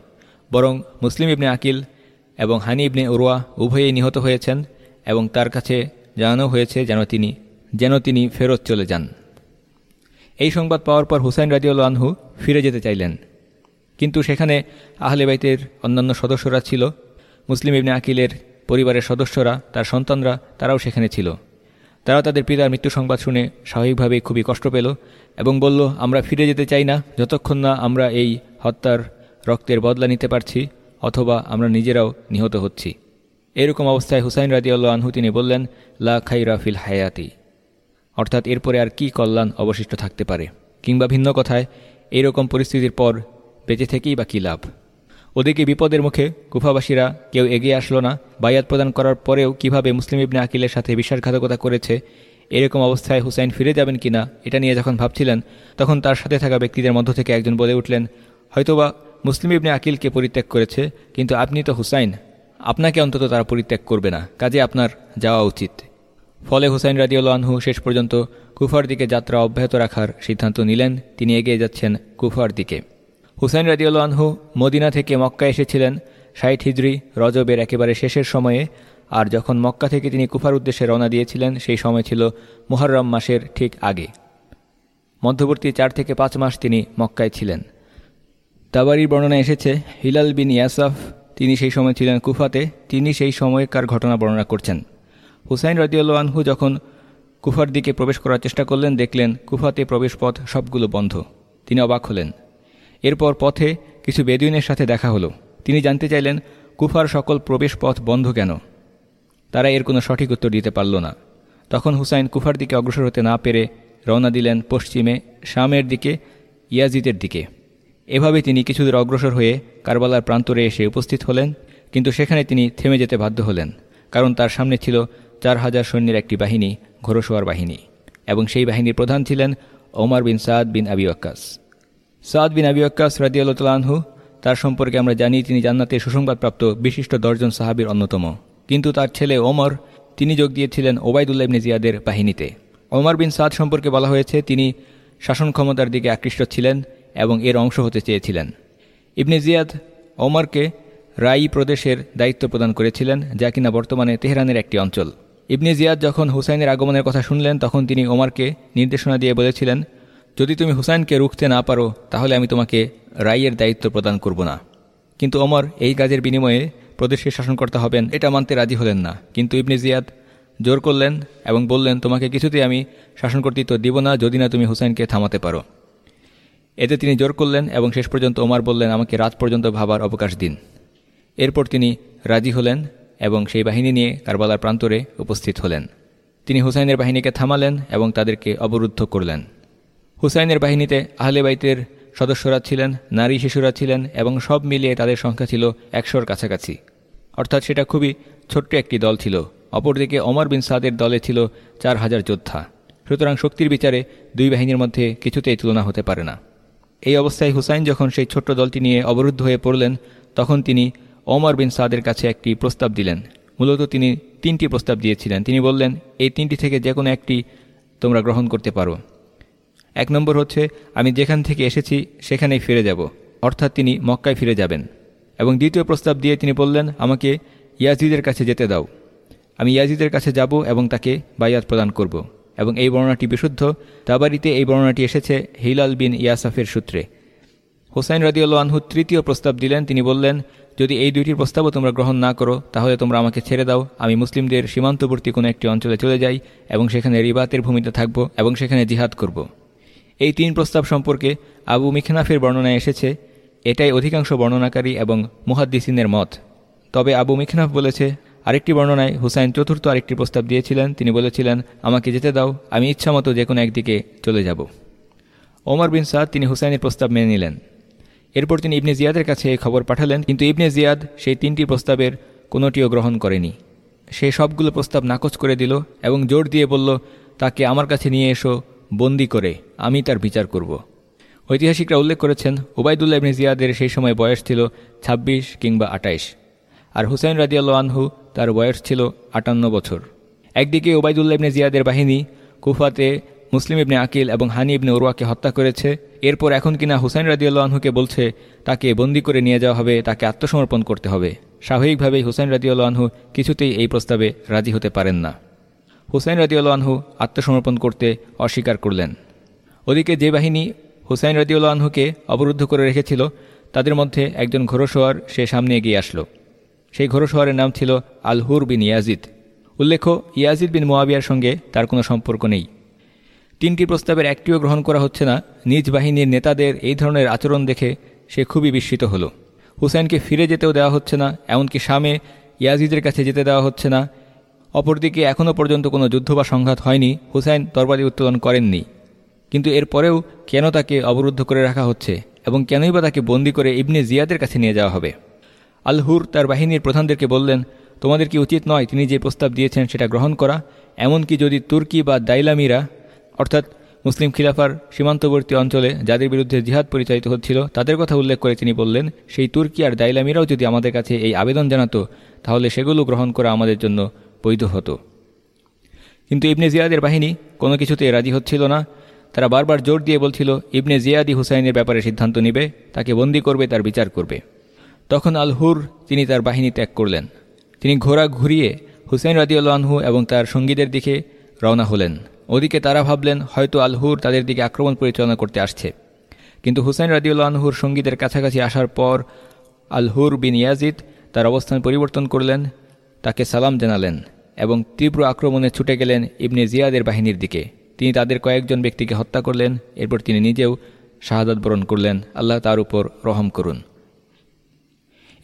বরং মুসলিম ইবনে আকিল এবং হানি ইবনে উরুয়া উভয়েই নিহত হয়েছেন এবং তার কাছে জানানো হয়েছে যেন তিনি যেন তিনি ফেরত চলে যান। এই সংবাদ পাওয়ার পর হুসাইন রাজিউল আনহু ফিরে যেতে চাইলেন। কিন্তু সেখানে আহলে বাইতের অন্যান্য সদস্যরা ছিল, মুসলিম ইবনে আকিলের পরিবারের সদস্যরা, তার সন্তানরা, তারাও সেখানে ছিল। তারা তাদের পিতার মৃত্যু সংবাদ শুনে স্বাভাবিকভাবেই খুবই কষ্ট পেল এবং বলল, আমরা ফিরে যেতে চাই না। যতক্ষণ না আমরা এই হত্যার রক্তের বদলা নিতে পারছি অথবা আমরা নিজেরাও নিহত হচ্ছি। এরকম অবস্থায় হুসাইন রাজিউল্লাহ আনহু তিনি বললেন, লা খাই রাফিল হায়াতি। অর্থাৎ এরপরে আর কি কল্যাণ অবশিষ্ট থাকতে পারে। কিংবা ভিন্ন কথায় এইরকম পরিস্থিতির পর বেঁচে থেকেই বা কী লাভ? ওদিকে বিপদের মুখে কুফাবাসীরা কেউ এগিয়ে আসলো না। বায়াত প্রদান করার পরেও কীভাবে মুসলিম ইবনে আকিলের সাথে বিশ্বাসঘাতকতা করেছে, এরকম অবস্থায় হুসাইন ফিরে যাবেন কিনা, এটা নিয়ে যখন ভাবছিলেন, তখন তার সাথে থাকা ব্যক্তিদের মধ্য থেকে একজন বলে উঠলেন, হয়তোবা মুসলিম ইবনে আকিলকে পরিত্যাগ করেছে, কিন্তু আপনি তো হুসাইন। আপনাকে অন্তত তারা পরিত্যাগ করবে না, কাজে আপনার যাওয়া উচিত। ফলে হুসাইন রাজিউল আনহু শেষ পর্যন্ত কুফার দিকে যাত্রা অব্যাহত রাখার সিদ্ধান্ত নিলেন। তিনি এগিয়ে যাচ্ছেন কুফার দিকে। হুসাইন রাজিউল আনহু মদিনা থেকে মক্কা এসেছিলেন। ষাট হিজড়ি রজবের একেবারে শেষের সময়ে। আর যখন মক্কা থেকে তিনি কুফার উদ্দেশ্যে রওনা দিয়েছিলেন, সেই সময় ছিল মুহররম মাসের ঠিক আগে। মধ্যবর্তী চার থেকে পাঁচ মাস তিনি মক্কায় ছিলেন। তাবারির বর্ণনা এসেছে, হিলাল বিন ইয়াসাফ, তিনি সেই সময় ছিলেন কুফাতে, তিনি সেই সময়কার ঘটনা বর্ণনা করছেন। হুসাইন রাজিউল্লা আনহু যখন কুফার দিকে প্রবেশ করার চেষ্টা করলেন, দেখলেন কুফাতে প্রবেশপথ সবগুলো বন্ধ। তিনি অবাক হলেন। এরপর পথে কিছু বেদুইনের সাথে দেখা হলো। তিনি জানতে চাইলেন, কুফার সকল প্রবেশপথ বন্ধ কেন? তারা এর কোনো সঠিক উত্তর দিতে পারল না। তখন হুসাইন কুফার দিকে অগ্রসর হতে না পেরে রওনা দিলেন পশ্চিমে, শামের দিকে, ইয়াজিদের দিকে। এভাবে তিনি কিছুদূর অগ্রসর হয়ে কারবালার প্রান্তরে এসে উপস্থিত হলেন, কিন্তু সেখানে তিনি থেমে যেতে বাধ্য হলেন, কারণ তার সামনে ছিল চার হাজার সৈন্যের একটি বাহিনী ঘোরসোয়ার বাহিনী, এবং সেই বাহিনীর প্রধান ছিলেন ওমর বিন সাদ বিন আবি আক্কাস সাদ বিন আবি আক্কাস রাজিউল্লাহু তার সম্পর্কে আমরা জানি তিনি জান্নাতে সুসংবাদপ্রাপ্ত বিশিষ্ট দশজন সাহাবির অন্যতম। কিন্তু তার ছেলে ওমর, তিনি যোগ দিয়েছিলেন ওবায়দুল্লাহ ইবনে জিয়াদের বাহিনীতে। ওমর বিন সাদ সম্পর্কে বলা হয়েছে, তিনি শাসন ক্ষমতার দিকে আকৃষ্ট ছিলেন এবং এর অংশ হতে চেয়েছিলেন। ইবনে জিয়াদ ওমরকে রাই প্রদেশের দায়িত্ব প্রদান করেছিলেন, যা কিনা বর্তমানে তেহরানের একটি অঞ্চল। ইবনে জিয়াদ যখন হুসাইনের আগমনের কথা শুনলেন, তখন তিনি ওমরকে নির্দেশনা দিয়ে বলেছিলেন যদি তুমি হুসাইনকে রুখতে না পারো, তাহলে আমি তোমাকে রাইয়ের দায়িত্ব প্রদান করব না। কিন্তু ওমর এই কাজের বিনিময়ে প্রদেশের শাসনকর্তা হবেন, এটা মানতে রাজি হলেন না। কিন্তু ইবনে জিয়াদ জোর করলেন এবং বললেন, তোমাকে কিছুতেই আমি শাসনকর্তৃত্ব দিব না, যদি না তুমি হুসাইনকে থামাতে পারো। এতে তিনি জোর করলেন এবং শেষ পর্যন্ত ওমার বললেন, আমাকে রাত পর্যন্ত ভাবার অবকাশ দিন। এরপর তিনি রাজি হলেন এবং সেই বাহিনী নিয়ে কারবালার প্রান্তরে উপস্থিত হলেন। তিনি হুসাইনের বাহিনীকে থামালেন এবং তাদেরকে অবরুদ্ধ করলেন। হুসাইনের বাহিনীতে আহলে বাইতের সদস্যরা ছিলেন, নারী শিশুরা ছিলেন এবং সব মিলিয়ে তাদের সংখ্যা ছিল একশোর কাছাকাছি। অর্থাৎ সেটা খুবই ছোট্ট একটি দল ছিল। অপরদিকে অমর বিন সাদের দলে ছিল চার হাজার যোদ্ধা। সুতরাং শক্তির বিচারে দুই বাহিনীর মধ্যে কিছুতেই তুলনা হতে পারে না। এই অবস্থায় হুসাইন যখন সেই ছোট্ট দলটি নিয়ে অবরুদ্ধ হয়ে পড়লেন, তখন তিনি ওমর বিন সাদের কাছে একটি প্রস্তাব দিলেন। মূলত তিনি তিনটি প্রস্তাব দিয়েছিলেন। তিনি বললেন, এই তিনটি থেকে যে কোনো একটি তোমরা গ্রহণ করতে পারো। এক নম্বর হচ্ছে, আমি যেখান থেকে এসেছি, সেখানেই ফিরে যাব। অর্থাৎ তিনি মক্কায় ফিরে যাবেন। এবং দ্বিতীয় প্রস্তাব দিয়ে তিনি বললেন, আমাকে ইয়াজিদের কাছে যেতে দাও। আমি ইয়াজিদের কাছে যাব এবং তাকে বায়াত প্রদান করব। এবং এই বর্ণনাটি বিশুদ্ধ। তাবারিতে এই বর্ণনাটি এসেছে হিলাল বিন ইয়াসাফের সূত্রে। হোসাইন রাদিউল্লা আনহু তৃতীয় প্রস্তাব দিলেন। তিনি বললেন, যদি এই দুইটির প্রস্তাবও তোমরা গ্রহণ না করো, তাহলে তোমরা আমাকে ছেড়ে দাও। আমি মুসলিমদের সীমান্তবর্তী কোনো একটি অঞ্চলে চলে যাই এবং সেখানে রিবাতের ভূমিতে থাকব এবং সেখানে জিহাদ করব। এই তিন প্রস্তাব সম্পর্কে আবু মিখনাফের বর্ণনায় এসেছে, এটাই অধিকাংশ বর্ণনাকারী এবং মুহাদ্দিসিনের মত। তবে আবু মিখনাফ বলেছে, আরেকটি বর্ণনায় হুসাইন চতুর্থ আরেকটি প্রস্তাব দিয়েছিলেন। তিনি বলেছিলেন, আমাকে যেতে দাও, আমি ইচ্ছামতো যে কোনো একদিকে চলে যাব। ওমর বিন সাদ তিনি হুসাইনের প্রস্তাব মেনে নিলেন। এরপর তিনি ইবনে জিয়াদের কাছে এই খবর পাঠালেন, কিন্তু ইবনে জিয়াদ সেই তিনটি প্রস্তাবের কোনোটিও গ্রহণ করেনি। সে সবগুলো প্রস্তাব নাকচ করে দিল এবং জোর দিয়ে বলল, তাকে আমার কাছে নিয়ে এসো বন্দি করে আমি তার বিচার করব। ঐতিহাসিকরা উল্লেখ করেছেন ওবায়দুল্লাহ ইবনে জিয়াদের সেই সময় বয়স ছিল ২৬ কিংবা আটাইশ। আর হুসাইন রাজিয়াল আনহু তার বয়স ছিল আটান্ন বছর। একদিকে ওবায়দুল্লাহ ইবনে জিয়াদের বাহিনী কুফাতে মুসলিম ইবনে আকিল এবং হানি ইবনে ওরওয়াকে হত্যা করেছে। এরপর এখন কিনা হুসাইন রাজিউল্লাহ আনহুকে বলছে, তাকে বন্দি করে নিয়ে যাওয়া হবে, তাকে আত্মসমর্পণ করতে হবে। স্বাভাবিকভাবেই হুসাইন রাজিউল্লাহ আনহু কিছুতেই এই প্রস্তাবে রাজি হতে পারেন না। হুসাইন রাজিউল্লাহ আত্মসমর্পণ করতে অস্বীকার করলেন। ওদিকে যে বাহিনী হুসাইন রাজিউল্লাহ আনহুকে অবরুদ্ধ করে রেখেছিল, তাদের মধ্যে একজন ঘোরসোয়ার সে সামনে এগিয়ে আসলো। সেই ঘোরসোয়ারের নাম ছিল আলহুর বিন ইয়াজিদ। উল্লেখ্য, ইয়াজিদ বিন মোয়াবিয়ার সঙ্গে তার কোনো সম্পর্ক নেই। তিনটি প্রস্তাবের একটিও গ্রহণ করা হচ্ছে না। নিজ বাহিনীর নেতাদের এই ধরনের আচরণ দেখে সে খুবই বিস্মিত হলো। হুসাইনকে ফিরে যেতেও দেওয়া হচ্ছে না, এমনকি শামে ইয়াজিদের কাছে যেতে দেওয়া হচ্ছে না। অপরদিকে এখনও পর্যন্ত কোনো যুদ্ধ বা সংঘাত হয়নি, হুসাইন তরবারি উত্তোলন করেননি। কিন্তু এরপরেও কেন তাকে অবরুদ্ধ করে রাখা হচ্ছে এবং কেনই বা তাকে বন্দি করে ইবনে জিয়াদের কাছে নিয়ে যাওয়া হবে? আলহুর তার বাহিনীর প্রধানদেরকে বললেন, তোমাদের কি উচিত নয় তিনি যে প্রস্তাব দিয়েছেন সেটা গ্রহণ করা? এমনকি যদি তুর্কি বা দাইলামিরা, অর্থাৎ মুসলিম খিলাফার সীমান্তবর্তী অঞ্চলে যাদের বিরুদ্ধে জিহাদ পরিচালিত হচ্ছিল, তাদের কথা উল্লেখ করে তিনি বললেন, সেই তুর্কি আর দাইলামিরাও যদি আমাদের কাছে এই আবেদন জানাতো, তাহলে সেগুলো গ্রহণ করা আমাদের জন্য বৈধ হতো। কিন্তু ইবনে জিয়াদের বাহিনী কোনো কিছুতে রাজি হচ্ছিল না। তারা বারবার জোর দিয়ে বলছিল, ইবনে জিয়াদি হুসাইনের ব্যাপারে সিদ্ধান্ত নিবে, তাকে বন্দি করবে, তার বিচার করবে। তখন আলহুর তিনি তার বাহিনী ত্যাগ করলেন, তিনি ঘোড়া ঘুরিয়ে হুসাইন রাদিউল্লাহু এবং তার সঙ্গীদের দিকে রওনা হলেন। ওদিকে তারা ভাবলেন, হয়তো আলহুর তাদের দিকে আক্রমণ পরিচালনা করতে আসছে। কিন্তু হুসাইন রাদিউল্লাহর সঙ্গীদের কাছাকাছি আসার পর আলহুর বিন ইয়াজিদ তার অবস্থান পরিবর্তন করলেন, তাকে সালাম জানালেন। এবং তীব্র আক্রমণে ছুটে গেলেন ইবনে জিয়াদের বাহিনীর দিকে। তিনি তাদের কয়েকজন ব্যক্তিকে হত্যা করলেন, এরপর তিনি নিজেও শাহাদাত বরণ করলেন। আল্লাহ তার উপর রহম করুন।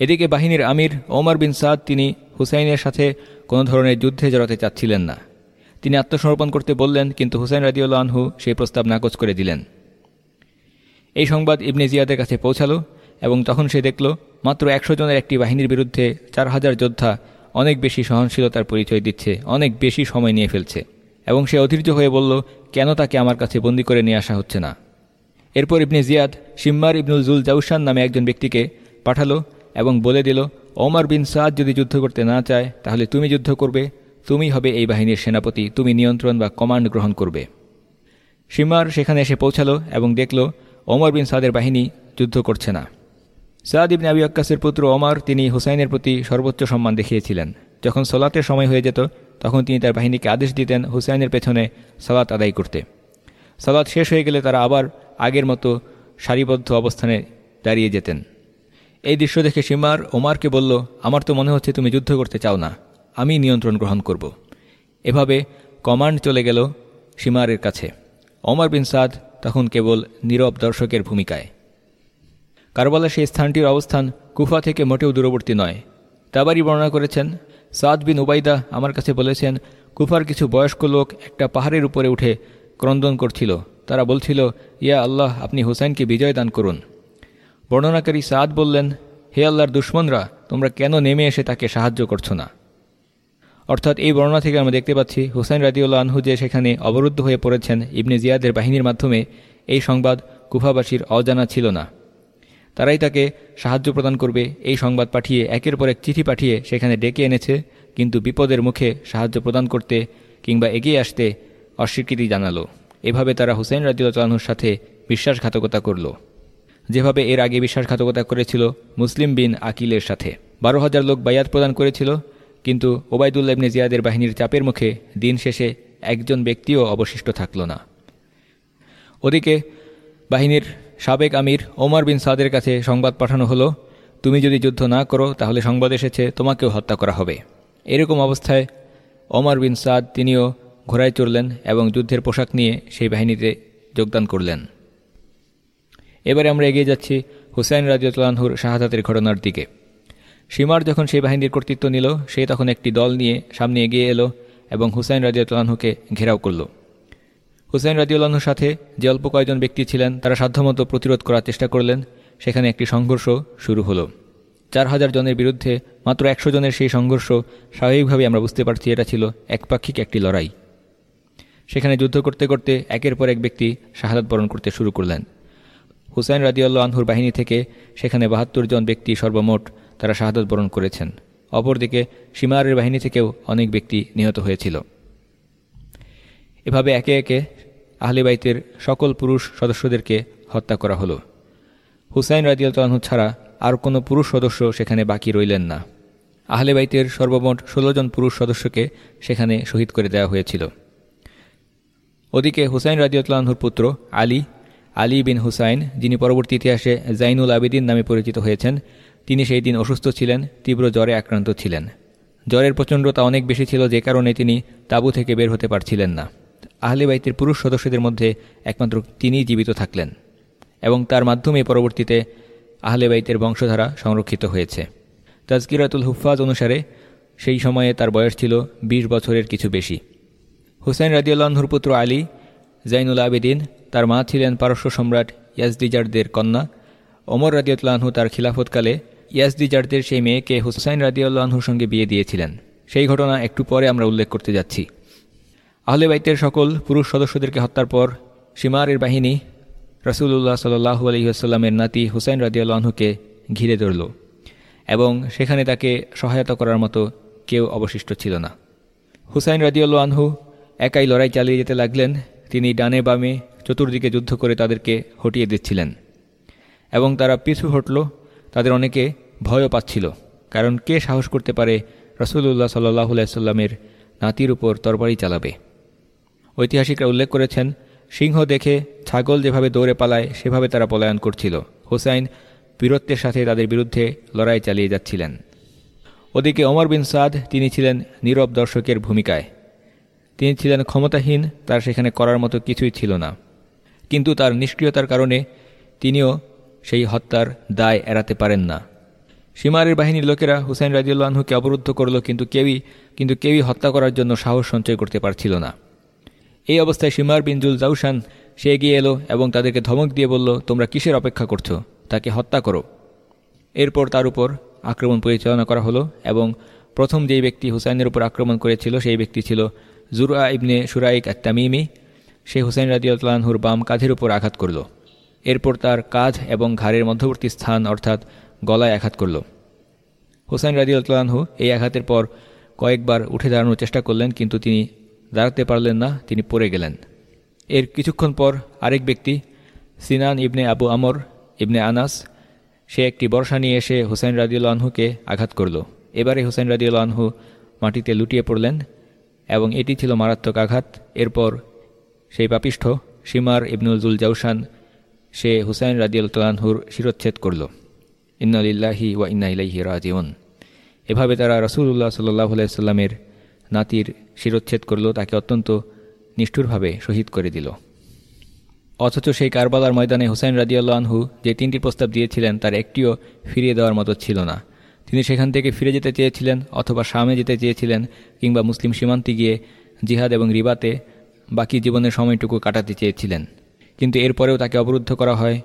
এদিকে বাহিনীর আমির ওমর বিন সাদ তিনি হুসাইনের সাথে কোনো ধরনের যুদ্ধে জড়াতে চাচ্ছিলেন না। তিনি আত্মসমর্পণ করতে বললেন, কিন্তু হুসাইন রাজিউল্লা আনহু সেই প্রস্তাব নাকচ করে দিলেন। এই সংবাদ ইবনে জিয়াদের কাছে পৌঁছালো এবং তখন সে দেখল, মাত্র একশো জনের একটি বাহিনীর বিরুদ্ধে চার হাজার যোদ্ধা অনেক বেশি সহনশীলতার পরিচয় দিচ্ছে, অনেক বেশি সময় নিয়ে ফেলছে। এবং সে অধৈর্য হয়ে বলল, কেন তাকে আমার কাছে বন্দি করে নিয়ে আসা হচ্ছে না? এরপর ইবনে জিয়াদ সিম্মার ইবনুল জুল জাউসান নামে একজন ব্যক্তিকে পাঠালো এবং বলে দিল, ওমর বিন সাদ যদি যুদ্ধ করতে না চায়, তাহলে তুমি যুদ্ধ করবে, তুমি হবে এই বাহিনীর সেনাপতি, তুমি নিয়ন্ত্রণ বা কমান্ড গ্রহণ করবে। সিম্মার সেখানে এসে পৌঁছালো এবং দেখল, ওমর বিন সাদের বাহিনী যুদ্ধ করছে না। সাদ ইবনে আবি আক্কাসের পুত্র ওমর, তিনি হুসাইনের প্রতি সর্বোচ্চ সম্মান দেখিয়েছিলেন। যখন সলাতের সময় হয়ে যেত, তখন তিনি তার বাহিনীকে আদেশ দিতেন হুসাইনের পেছনে সালাত আদায় করতে। সালাত শেষ হয়ে গেলে তারা আবার আগের মতো সারিবদ্ধ অবস্থানে দাঁড়িয়ে যেতেন। এই দৃশ্য দেখে সীমার ওমারকে বলল, আমার তো মনে হচ্ছে তুমি যুদ্ধ করতে চাও না। আমি নিয়ন্ত্রণ গ্রহণ করব। এভাবে কমান্ড চলে গেল সীমারের কাছে। ওমর বিন সাদ তখন কেবল নীরব দর্শকের ভূমিকায়। কারবালা সেই স্থানটির অবস্থান কুফা থেকে মোটেও দূরবর্তী নয়। তাবারই বর্ণনা করেছেন, সাদ বিন উবাইদা আমার কাছে বলেছেন, কুফার কিছু বয়স্ক লোক একটা পাহাড়ের উপরে উঠে ক্রন্দন করছিল। তারা বলছিল, ইয়া আল্লাহ, আপনি হুসাইনকে বিজয় দান করুন। বর্ণনাকারী সাদ বললেন, হে আল্লাহর দুশ্মনরা, তোমরা কেন নেমে এসে তাকে সাহায্য করছ না? অর্থাৎ এই বর্ণনা থেকে আমরা দেখতে পাচ্ছি, হুসাইন রাদিউল্লা আনহু যে সেখানে অবরুদ্ধ হয়ে পড়েছেন ইবনে জিয়াদের বাহিনীর মাধ্যমে, এই সংবাদ কুফাবাসীর অজানা ছিল না। তারাই তাকে সাহায্য প্রদান করবে। এই সংবাদ পাঠিয়ে, একের পর এক চিঠি পাঠিয়ে সেখানে ডেকে এনেছে, কিন্তু বিপদের মুখে সাহায্য প্রদান করতে কিংবা এগিয়ে আসতে অস্বীকৃতি জানালো। এভাবে তারা হুসাইন রাজিউল্লাহর সাথে বিশ্বাসঘাতকতা করল। যেভাবে এর আগে বিশ্বাসঘাতকতা করেছিল মুসলিম বিন আকিলের সাথে। বারো হাজার লোক বায়াত প্রদান করেছিল, কিন্তু ওবায়দুল্লাহ ইবনে জিয়াদের বাহিনীর চাপের মুখে দিন শেষে একজন ব্যক্তিও অবশিষ্ট থাকল না। ওদিকে বাহিনীর সাবেক আমির ওমর বিন সাদের কাছে সংবাদ পাঠানো হলো, তুমি যদি যুদ্ধ না করো, তাহলে সংবাদ এসেছে, তোমাকেও হত্যা করা হবে। এরকম অবস্থায় ওমর বিন সাদ তিনিও ঘোড়ায় চড়লেন এবং যুদ্ধের পোশাক নিয়ে সেই বাহিনীতে যোগদান করলেন। এবারে আমরা এগিয়ে যাচ্ছি হুসাইন রাজিউল্লাহুর শাহাদাতের ঘটনার দিকে। সীমার যখন সেই বাহিনীর কর্তৃত্ব নিল, সে তখন একটি দল নিয়ে সামনে এগিয়ে এলো এবং হুসাইন রাজিউল্লাহুকে ঘেরাও করল। হুসাইন রাজিউল্লাহুর সাথে যে অল্প কয়েকজন ব্যক্তি ছিলেন, তারা সাধ্যমতো প্রতিরোধ করার চেষ্টা করলেন। সেখানে একটি সংঘর্ষ শুরু হলো। চার হাজার জনের বিরুদ্ধে মাত্র একশো জনের সেই সংঘর্ষ স্বাভাবিকভাবে আমরা বুঝতে পারছি এটা ছিল একপাক্ষিক একটি লড়াই। সেখানে যুদ্ধ করতে করতে একের পর এক ব্যক্তি শাহাদাত বরণ করতে শুরু করলেন। হুসাইন রাদিউল্লাহ আনহুর বাহিনী থেকে সেখানে বাহাত্তর জন ব্যক্তি সর্বমোট তারা শাহাদত বরণ করেছেন। অপরদিকে সীমারের বাহিনী থেকেও অনেক ব্যক্তি নিহত হয়েছিল। এভাবে একে একে আহলেবাইতের সকল পুরুষ সদস্যদেরকে হত্যা করা হলো। হুসাইন রাজিয়ালতালাহু ছাড়া আর কোনো পুরুষ সদস্য সেখানে বাকি রইলেন না। আহলেবাইতের সর্বমোট ষোলো জন পুরুষ সদস্যকে সেখানে শহীদ করে দেওয়া হয়েছিল। ওদিকে হুসাইন রাজিউল্লাহর পুত্র আলী আলী বিন হুসাইন, যিনি পরবর্তী ইতিহাসে জাইনুল আবেদিন নামে পরিচিত হয়েছেন, তিনি সেই দিন অসুস্থ ছিলেন, তীব্র জ্বরে আক্রান্ত ছিলেন। জ্বরের প্রচণ্ডতা অনেক বেশি ছিল যে কারণে তিনি তাঁবু থেকে বের হতে পারছিলেন না। আহলে বাইতের পুরুষ সদস্যদের মধ্যে একমাত্র তিনিই জীবিত থাকলেন এবং তার মাধ্যমে পরবর্তীতে আহলে বাইতের বংশধারা সংরক্ষিত হয়েছে। তাজকিরাতুল হুফাজ অনুসারে সেই সময়ে তার বয়স ছিল ২০ বছরের কিছু বেশি। হুসাইন রাজিউল্লাহর পুত্র আলী জাইনুল আবেদিন তার মা ছিলেন পারস্য সম্রাট ইয়াজদিজারদের কন্যা। ওমর রাদিউল্লাহু তার খিলাফতকালে ইয়াজদিজারদের সেই মেয়েকে হুসাইন রাদিউল্লাহর সঙ্গে বিয়ে দিয়েছিলেন। সেই ঘটনা একটু পরে আমরা উল্লেখ করতে যাচ্ছি। আহলে বাইতের সকল পুরুষ সদস্যদেরকে হত্যার পর সীমারের বাহিনী রসুল্লাহ সাল্লু আলহিহাস্লামের নাতি হুসাইন রাদিউল্লাহকে ঘিরে ধরল এবং সেখানে তাকে সহায়তা করার মতো কেউ অবশিষ্ট ছিল না। হুসাইন রাদিউল্লাহু একাই লড়াই চালিয়ে যেতে লাগলেন। তিনি ডানে বামে চতুর্দিকে যুদ্ধ করে তাদেরকে হটিয়ে দিচ্ছিলেন এবং তারা পিছু হটল। তাদের অনেকে ভয়ও পাচ্ছিল, কারণ কে সাহস করতে পারে রসুল্লাহ সাল্লাহ সাল্লামের নাতির উপর তরবারি চালাবে। ঐতিহাসিকরা উল্লেখ করেছেন, সিংহ দেখে ছাগল যেভাবে দৌড়ে পালায়, সেভাবে তারা পলায়ন করছিল। হুসাইন বীরত্বের সাথে তাদের বিরুদ্ধে লড়াই চালিয়ে যাচ্ছিলেন। ওদিকে অমর বিন সাদ, তিনি ছিলেন নীরব দর্শকের ভূমিকায়। তিনি ছিলেন ক্ষমতাহীন, তার সেখানে করার মতো কিছুই ছিল না। কিন্তু তার নিষ্ক্রিয়তার কারণে তিনিও সেই হত্যার দায় এড়াতে পারেন না। সীমারের বাহিনীর লোকেরা হুসাইন রাজিউল্লাহকে অবরুদ্ধ করল, কিন্তু কেউই কিন্তু কেউই হত্যা করার জন্য সাহস সঞ্চয় করতে পারছিল না। এই অবস্থায় সীমার বিনজুল জাউসান সে এগিয়ে এলো এবং তাদেরকে ধমক দিয়ে বলল, তোমরা কিসের অপেক্ষা করছ? তাকে হত্যা করো। এরপর তার উপর আক্রমণ পরিচালনা করা হলো এবং প্রথম যেই ব্যক্তি হুসাইনের উপর আক্রমণ করেছিল, সেই ব্যক্তি ছিল জুরা ইবনে সুরাইক আত্তামিমি। সে হুসাইন রাজিউল্লাহুর বাম কাঁধের উপর আঘাত করল। এরপর তার কাঁধ এবং ঘাড়ের মধ্যবর্তী স্থান, অর্থাৎ গলায় আঘাত করল। হুসাইন রাজিউল্লাহু এই আঘাতের পর কয়েকবার উঠে দাঁড়ানোর চেষ্টা করলেন, কিন্তু তিনি দাঁড়াতে পারলেন না, তিনি পড়ে গেলেন। এর কিছুক্ষণ পর আরেক ব্যক্তি, সিনান ইবনে আবু আমর ইবনে আনাস, সে একটি বর্ষা নিয়ে এসে হুসাইন আনহুকে আঘাত করল। এবারে হুসাইন রাজিউল্লাহু মাটিতে লুটিয়ে পড়লেন এবং এটি ছিল মারাত্মক আঘাত। এরপর সেই পাপিষ্ঠ সীমার ইবনুল জুল জাউসান সে হুসাইন রাজিউল্লাহুর শিরোচ্ছেদ করল। ইন্নালিল্লাহি ওয়া ইন্না ইলাইহি রাজিউন। এভাবে তারা রসুল্লাহ সাল্লাহ আলাইস্লামের নাতির শিরোচ্ছেদ করল, তাকে অত্যন্ত নিষ্ঠুরভাবে শহীদ করে দিল। অথচ সেই কারবালার ময়দানে হুসাইন রাজিউল্লাহু যে তিনটি প্রস্তাব দিয়েছিলেন, তার একটিও ফিরিয়ে দেওয়ার মতো ছিল না। তিনি সেখান থেকে ফিরে যেতে চেয়েছিলেন অথবা সামনে যেতে চেয়েছিলেন কিংবা মুসলিম সীমান্তে গিয়ে জিহাদ এবং রিবাতে বাকি জীবনের সময়টুকু কাটাতে চেয়েছিলেন। কিন্তু এরপরেও তাকে অবরুদ্ধ করা হয়,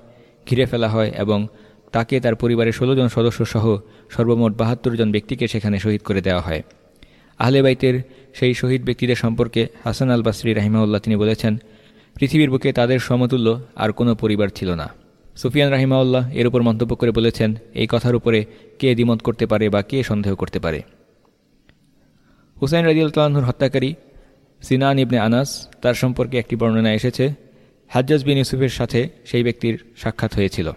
ঘিরে ফেলা হয় এবং তাকে তার পরিবারের ষোলো জন সদস্য সহ সর্বমোট বাহাত্তর জন ব্যক্তিকে সেখানে শহীদ করে দেওয়া হয়। আহলে বাইতের সেই শহীদ ব্যক্তিদের সম্পর্কে হাসান আল বাসরি রাহিমাউল্লাহ তিনি বলেছেন, পৃথিবীর বুকে তাদের সমতুল্য আর কোনো পরিবার ছিল না। সুফিয়ান রাহিমাউল্লাহ এর উপর মন্তব্য করে বলেছেন, এই কথার উপরে কে দ্বিমত করতে পারে বা কে সন্দেহ করতে পারে। হুসাইন রাজিউল্লাহর হত্যাকারী সিনান ইবনে আনাস, তার সম্পর্কে একটি বর্ণনা এসেছে, হাজ্জাজ বিন ইউসুফের সাথে সেই ব্যক্তির সাক্ষাৎ হয়েছিল।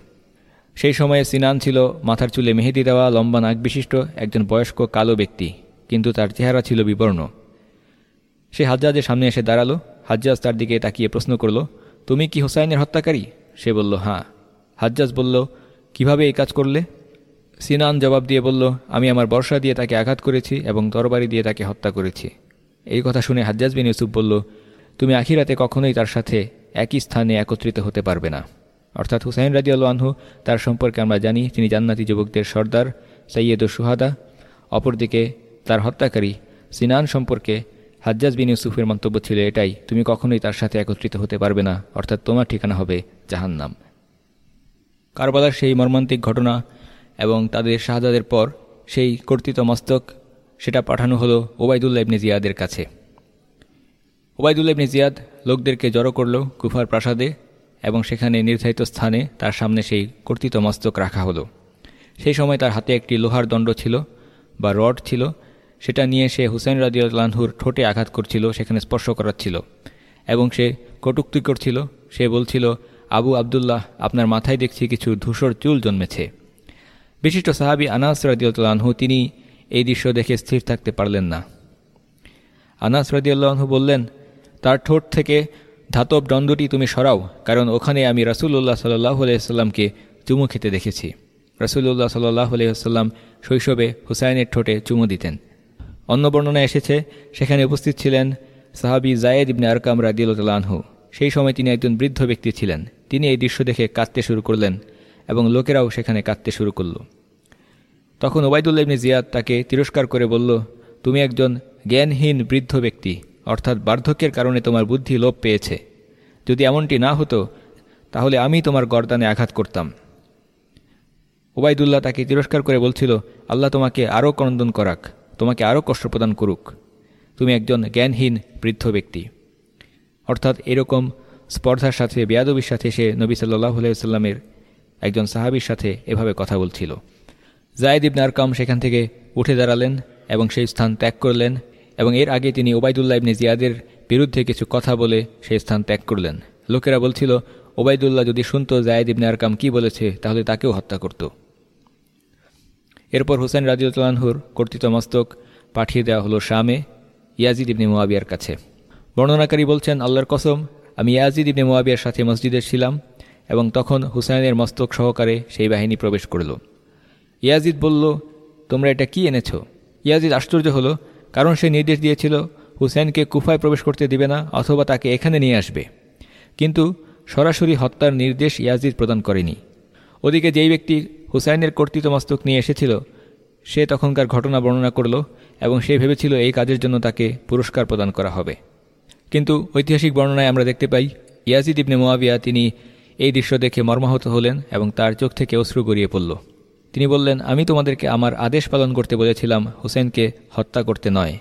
সেই সময়ে সিনান ছিল মাথার চুলে মেহেদি দেওয়া, লম্বা নাক বিশিষ্ট, একজন বয়স্ক কালো ব্যক্তি। কিন্তু তার চেহারা ছিল বিবর্ণ। সে হাজ্জাজের সামনে এসে দাঁড়াল। হাজ্জাজ তার দিকে তাকিয়ে প্রশ্ন করল, তুমি কি হুসাইনের হত্যাকারী? সে বলল হ্যাঁ। হাজ্জাজ বলল, কীভাবে এই কাজ করলে? সিনান জবাব দিয়ে বলল, আমি আমার বর্ষা দিয়ে তাকে আঘাত করেছি এবং তরবারি দিয়ে তাকে হত্যা করেছি। এই কথা শুনে হাজ্জাজ বিন ইউসুফ বলল, তুমি আখিরাতে কখনোই তার সাথে একই স্থানে একত্রিত হতে পারবে না। অর্থাৎ হুসাইন রাজিউল আনহু তার সম্পর্কে আমরা জানি, তিনি জান্নাতি যুবকদের সর্দার সৈয়দ সুহাদা। অপরদিকে তার হত্যাকারী সিনান সম্পর্কে হাজ্জাজ বিন ইউসুফের মন্তব্য ছিল এটাই, তুমি কখনোই তার সাথে একত্রিত হতে পারবে না, অর্থাৎ তোমার ঠিকানা হবে জাহান্নাম। কারবালার সেই মর্মান্তিক ঘটনা এবং তাদের শাহজাদের পর সেই কর্তৃত মস্তক, সেটা পাঠানো হলো ওবায়দুল্লাহ ইবনে জিয়াদের কাছে। ওবায়দুল্লাহ ইবনে জিয়াদ লোকদেরকে জড়ো করল কুফার প্রাসাদে এবং সেখানে নির্ধারিত স্থানে তার সামনে সেই কর্তৃত মস্তক রাখা হলো। সেই সময় তার হাতে একটি লোহার দণ্ড ছিল বা রড ছিল সেটা নিয়ে সে হুসেন রাজিউল্লাহুর ঠোঁটে আঘাত করছিল, সেখানে স্পর্শ করাচ্ছিল এবং সে কটুক্তি করছিল। সে বলছিল, আবু আবদুল্লাহ, আপনার মাথায় দেখছি কিছু ধূসর চুল জন্মেছে। বিশিষ্ট সাহাবি আনাস রাজিউল্লাহু তিনি এই দৃশ্য দেখে স্থির থাকতে পারলেন না। আনাস রাজিউল্লাহু বললেন, তার ঠোঁট থেকে ধাতব দণ্ডটি তুমি সরাও, কারণ ওখানে আমি রাসুল্লাহ সাল্লাহ আলাইসাল্লামকে চুমু খেতে দেখেছি। রাসুল্লাহ সাল্লাহ আলাইসাল্লাম শৈশবে হুসাইনের ঠোঁটে চুমু দিতেন। অন্য বর্ণনা এসেছে, সেখানে উপস্থিত ছিলেন সাহাবি জায়েদ ইবনে আরকাম রাদিউল্লাহু সেই সময় তিনি একজন বৃদ্ধ ব্যক্তি ছিলেন। তিনি এই দৃশ্য দেখে কাঁদতে শুরু করলেন এবং লোকেরাও সেখানে কাঁদতে শুরু করল। তখন ওবায়দুল্লাহ ইবনে জিয়াদ তাকে তিরস্কার করে বলল, তুমি একজন জ্ঞানহীন বৃদ্ধ ব্যক্তি, অর্থাৎ বার্ধক্যের কারণে তোমার বুদ্ধি লোপ পেয়েছে। যদি এমনটি না হতো, তাহলে আমি তোমার গর্দানে আঘাত করতাম। ওবায়দুল্লাহ তাকে তিরস্কার করে বলছিল, আল্লাহ তোমাকে আরও ক্রন্দন করাক। তোমাকে আরও কষ্ট প্রদান করুক। তুমি একজন জ্ঞানহীন, বৃদ্ধ ব্যক্তি। অর্থাৎ এরকম স্পর্ধার সাথে, বেয়াদবির সাথে সে নবী সাল্লাহ সাল্লামের একজন সাহাবির সাথে এভাবে কথা বলছিল। জায়দ ইবনে আরকাম সেখান থেকে উঠে দাঁড়ালেন এবং সেই স্থান ত্যাগ করলেন এবং এর আগে তিনি ওবায়দুল্লাহ ইবনে জিয়াদের বিরুদ্ধে কিছু কথা বলে সেই স্থান ত্যাগ করলেন। লোকেরা বলছিল, ওবায়দুল্লাহ যদি শুনত জায়দ ইবনে আরকাম কি বলেছে, তাহলে তাকেও হত্যা করত। এরপর হুসেন রাজিউল্লাহুর কর্তৃত মস্তক পাঠিয়ে দেওয়া হলো শামে ইয়াজিদ ইবনে মোয়াবিয়ার কাছে। বর্ণনাকারী বলছেন, আল্লাহর কসম, আমি ইয়াজিদ ইবনে মোয়াবিয়ার সাথে মসজিদে ছিলাম এবং তখন হুসাইনের মস্তক সহকারে সেই বাহিনী প্রবেশ করল। ইয়াজিদ বলল, তোমরা এটা কি এনেছ? ইয়াজিদ আশ্চর্য হলো, কারণ সে নির্দেশ দিয়েছিল, হুসেনকে কুফায় প্রবেশ করতে দিবে না অথবা তাকে এখানে নিয়ে আসবে। কিন্তু সরাসরি হত্যার নির্দেশ ইয়াজিদ প্রদান করেনি। ওদিকে যেই ব্যক্তি হুসাইনের কর্তৃত্ব মস্তক নিয়ে এসেছিল, সে তখনকার ঘটনা বর্ণনা করল এবং সে ভেবেছিল এই কাজের জন্য তাকে পুরস্কার প্রদান করা হবে। কিন্তু ঐতিহাসিক বর্ণনায় আমরা দেখতে পাই, ইয়াজিদ ইবনে মোয়াবিয়া তিনি এই দৃশ্য দেখে মর্মাহত হলেন এবং তার চোখ থেকে অশ্রু গড়িয়ে পড়ল। তিনি বললেন, আমি তোমাদেরকে আমার আদেশ পালন করতে বলেছিলাম, হুসেনকে হত্যা করতে নয়।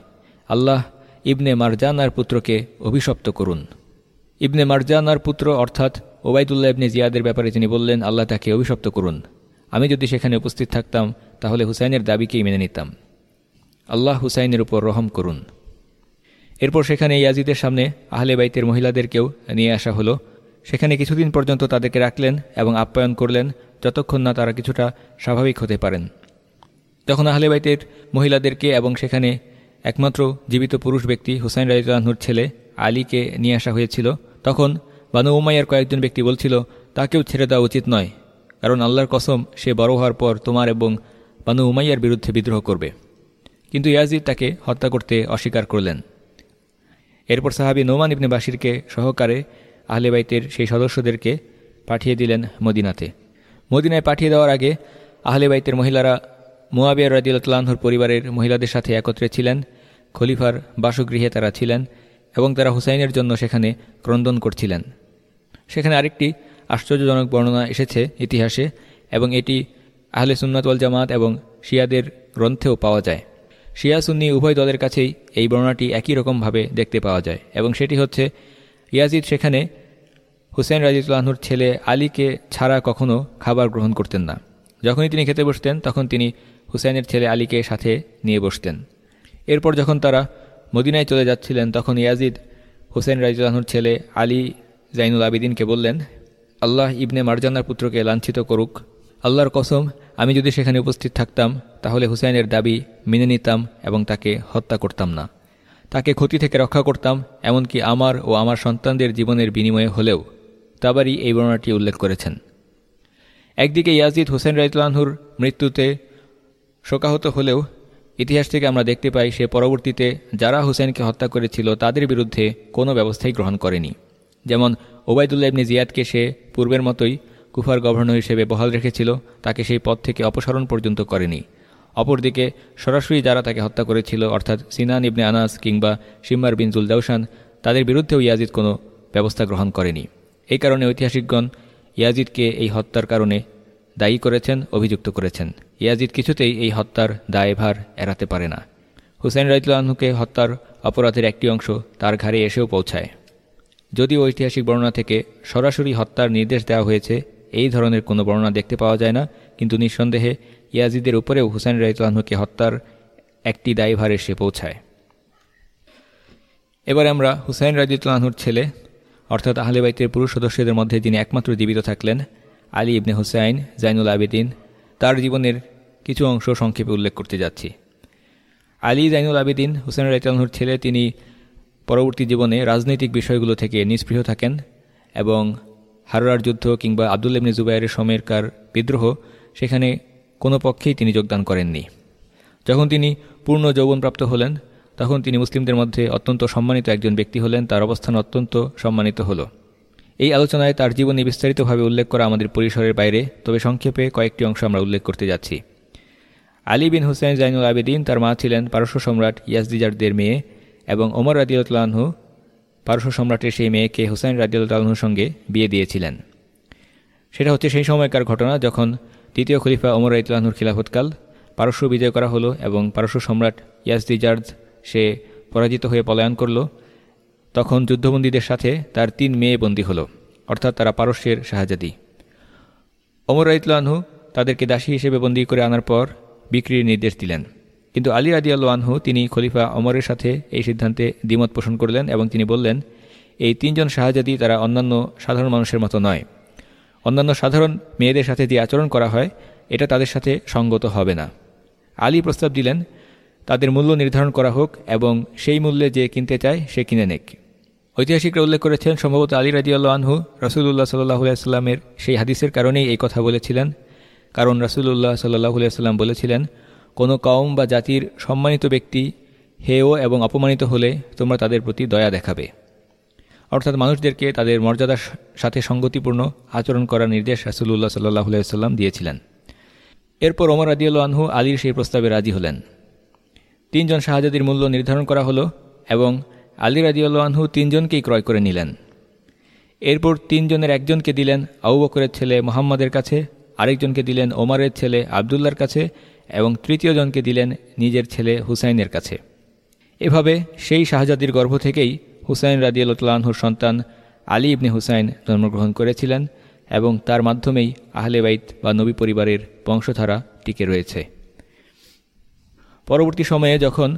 আল্লাহ ইবনে মারজানার পুত্রকে অভিশপ্ত করুন। ইবনে মারজানার পুত্র অর্থাৎ ওবায়দুল্লাহ ইবনে জিয়াদের ব্যাপারে তিনি বললেন, আল্লাহ তাকে অভিশপ্ত করুন। আমি যদি সেখানে উপস্থিত থাকতাম, তাহলে হুসাইনের দাবিকেই মেনে নিতাম। আল্লাহ হুসাইনের উপর রহম করুন। এরপর সেখানে ইয়াজিদের সামনে আহলে বাইতের মহিলাদেরকেও নিয়ে আসা হলো। সেখানে কিছুদিন পর্যন্ত তাদেরকে রাখলেন এবং আপ্যায়ন করলেন, যতক্ষণ না তারা কিছুটা স্বাভাবিক হতে পারেন। তখন আহলে বাইতের মহিলাদেরকে এবং সেখানে একমাত্র জীবিত পুরুষ ব্যক্তি হুসাইন রাজিউল্লাহনুর ছেলে আলীকে নিয়ে আসা হয়েছিল। তখন বানু উমাইয়ার কয়েকজন ব্যক্তি বলছিল, তাকেও ছেড়ে দেওয়া উচিত নয়, কারণ আল্লাহর কসম সে বড় হওয়ার পর তোমার এবং বানু উমাইয়ার বিরুদ্ধে বিদ্রোহ করবে। কিন্তু ইয়াজিদ তাকে হত্যা করতে অস্বীকার করলেন। এরপর সাহাবি নোমান ইবনে বাসিরকে সহকারে আহলেবাইতের সেই সদস্যদেরকে পাঠিয়ে দিলেন মদিনাতে। মদিনায় পাঠিয়ে দেওয়ার আগে আহলেবাইতের মহিলারা মুয়াবিয়া রাজিউল্লাহর পরিবারের মহিলাদের সাথে একত্রে ছিলেন, খলিফার বাসগৃহে তারা ছিলেন এবং তারা হুসাইনের জন্য সেখানে ক্রন্দন করছিলেন। সেখানে আরেকটি আশ্চর্যজনক বর্ণনা এসেছে ইতিহাসে, এবং এটি আহলে সুন্নাতওয়াল জামাত এবং শিয়াদের গ্রন্থেও পাওয়া যায়। শিয়া সুন্নি উভয় দলের কাছেই এই বর্ণনাটি একই রকমভাবে দেখতে পাওয়া যায়, এবং সেটি হচ্ছে, ইয়াজিদ সেখানে হুসেন রাজিউল্লাহনুর ছেলে আলীকে ছাড়া কখনও খাবার গ্রহণ করতেন না। যখনই তিনি খেতে বসতেন, তখন তিনি হুসেনের ছেলে আলীকে সাথে নিয়ে বসতেন। এরপর যখন তারা মদিনায় চলে যাচ্ছিলেন তখন ইয়াজিদ হুসেন রাজিউল্লাহনুর ছেলে আলী জাইনুল আবিদিনকে বললেন, আল্লাহ ইবনে মারজানার পুত্রকে লাঞ্ছিত করুক। আল্লাহর কসম, আমি যদি সেখানে উপস্থিত থাকতাম, তাহলে হুসাইনের দাবি মেনে নিতাম এবং তাকে হত্যা করতাম না। তাকে ক্ষতি থেকে রক্ষা করতাম, এমনকি আমার ও আমার সন্তানদের জীবনের বিনিময়ে হলেও। তাবারই এই বর্ণনাটি উল্লেখ করেছেন। একদিকে ইয়াজিদ হোসেন রাইতলানহুর মৃত্যুতে শোকাহত হলেও ইতিহাস থেকে আমরা দেখতে পাই, সে পরবর্তীতে যারা হুসেনকে হত্যা করেছিল, তাদের বিরুদ্ধে কোনো ব্যবস্থাই গ্রহণ করেনি। যেমন ওবায়দুল্লাহ ইবনে জিয়াদকে সে পূর্বের মতোই কুফার গভর্নর হিসেবে বহাল রেখেছিল, তাকে সেই পদ থেকে অপসারণ পর্যন্ত করেনি। অপরদিকে সরাসরি যারা তাকে হত্যা করেছিল, অর্থাৎ সিনান ইবনে আনাস কিংবা সিম্মার বিন জুলদাউসান তাদের বিরুদ্ধেও ইয়াজিদ কোনো ব্যবস্থা গ্রহণ করেনি। এই কারণে ঐতিহাসিকগণ ইয়াজিদকে এই হত্যার কারণে দায়ী করেছেন, অভিযুক্ত করেছেন। ইয়াজিদ কিছুতেই এই হত্যার দায়ভার এড়াতে পারে না। হুসেন রাইতুল্লাহকে হত্যার অপরাধের একটি অংশ তার ঘাড়ে এসেও পৌঁছায়। যদিও ঐতিহাসিক বর্ণনা থেকে সরাসরি হত্যার নির্দেশ দেওয়া হয়েছে, এই ধরনের কোনো বর্ণনা দেখতে পাওয়া যায় না, কিন্তু নিঃসন্দেহে ইয়াজিদের উপরেও হুসেন রাইতুল্লাহকে হত্যার একটি দায়ভার এসে পৌঁছায়। এবার আমরা হুসাইন রাজিউল্লাহর ছেলে, অর্থাৎ আহলেবাইতের পুরুষ সদস্যদের মধ্যে যিনি একমাত্র জীবিত থাকলেন আলী ইবনে হুসাইন, জাইনুল আবেদিন, তার জীবনের কিছু অংশ সংক্ষেপে উল্লেখ করতে যাচ্ছি। আলী জাইনুল আবেদিন হুসেন রাইতুল্লাহর ছেলে, তিনি পরবর্তী জীবনে রাজনৈতিক বিষয়গুলো থেকে নিষ্পৃহ থাকেন এবং হারার যুদ্ধ কিংবা আবদুল ইবনে জুবাইরের সময়কার বিদ্রোহ, সেখানে কোনো পক্ষেই তিনি যোগদান করেননি। যখন তিনি পূর্ণ যৌবনপ্রাপ্ত হলেন, তখন তিনি মুসলিমদের মধ্যে অত্যন্ত সম্মানিত একজন ব্যক্তি হলেন, তার অবস্থান অত্যন্ত সম্মানিত হল। এই আলোচনায় তার জীবনে বিস্তারিতভাবে উল্লেখ করা আমাদের পরিসরের বাইরে, তবে সংক্ষেপে কয়েকটি অংশ আমরা উল্লেখ করতে যাচ্ছি। আলী বিন হুসেন জাইনুল আবেদিন তার মা ছিলেন পারস্য সম্রাট ইয়াসদিজারদের মেয়ে এবং ওমর রাদিউল্লাহু পারস্য সম্রাটের সেই মেয়েকে হুসাইন রাজিউল্লাহর সঙ্গে বিয়ে দিয়েছিলেন। সেটা হচ্ছে সেই সময়কার ঘটনা যখন দ্বিতীয় খলিফা ওমর রাইতুল্লাহনুর খিলাফতকাল পারস্য বিজয় করা হলো এবং পারস্য সম্রাট ইয়াসদিজার্জ সে পরাজিত হয়ে পলায়ন করল। তখন যুদ্ধবন্দীদের সাথে তার তিন মেয়ে বন্দী হল, অর্থাৎ তারা পারস্যের শাহজাদি। ওমর রাইতুল্লাহু তাদেরকে দাসী হিসেবে বন্দী করে আনার পর বিক্রির নির্দেশ দিলেন। কিন্তু আলী রাদিয়াল্লু আনহু তিনি খলিফা অমরের সাথে এই সিদ্ধান্তে দ্বিমত পোষণ করলেন এবং তিনি বললেন, এই তিনজন শাহজাদি তারা অন্যান্য সাধারণ মানুষের মতো নয়। অন্যান্য সাধারণ মেয়েদের সাথে যে আচরণ করা হয়, এটা তাদের সাথে সঙ্গত হবে না। আলী প্রস্তাব দিলেন, তাদের মূল্য নির্ধারণ করা হোক এবং সেই মূল্যে যে কিনতে চায়, সে কিনে নেক। ঐতিহাসিকরা উল্লেখ করেছেন, সম্ভবত আলী রাজিউল্লাহ আনহু রসুল্লাহ সাল্লাহ সাল্লামের সেই হাদিসের কারণেই এই কথা বলেছিলেন। কারণ রসুল্লাহ সাল্লাহ সাল্লাম বলেছিলেন, কোনো কওম বা জাতির সম্মানিত ব্যক্তি হেয় এবং অপমানিত হলে তোমরা তাদের প্রতি দয়া দেখাবে। অর্থাৎ মানুষদেরকে তাদের মর্যাদার সাথে সঙ্গতিপূর্ণ আচরণ করার নির্দেশ রাসুল্লাহ সাল্লাহ সাল্লাম দিয়েছিলেন। এরপর ওমর আদিউল্লা আনহু আলীর সেই প্রস্তাবে রাজি হলেন। তিনজন শাহজাদির মূল্য নির্ধারণ করা হলো এবং আলী রাজিউল্লা আনহু তিনজনকেই ক্রয় করে নিলেন। এরপর তিনজনের একজনকে দিলেন আউ বকরের ছেলে মোহাম্মদের কাছে, আরেকজনকে দিলেন ওমারের ছেলে আবদুল্লার কাছে এবং তৃতীয় জনকে দিলেন নিজের ছেলে হুসাইনের কাছে। এভাবে সেই শাহজাদির গর্ভ থেকেই হুসাইন রাজিয়ালতুল্লাহর সন্তান আলী ইবনে হুসাইন জন্মগ্রহণ করেছিলেন এবং তার মাধ্যমেই আহলে বাইত বা নবী পরিবারের বংশধারা টিকে রয়েছে। পরবর্তী সময়ে যখন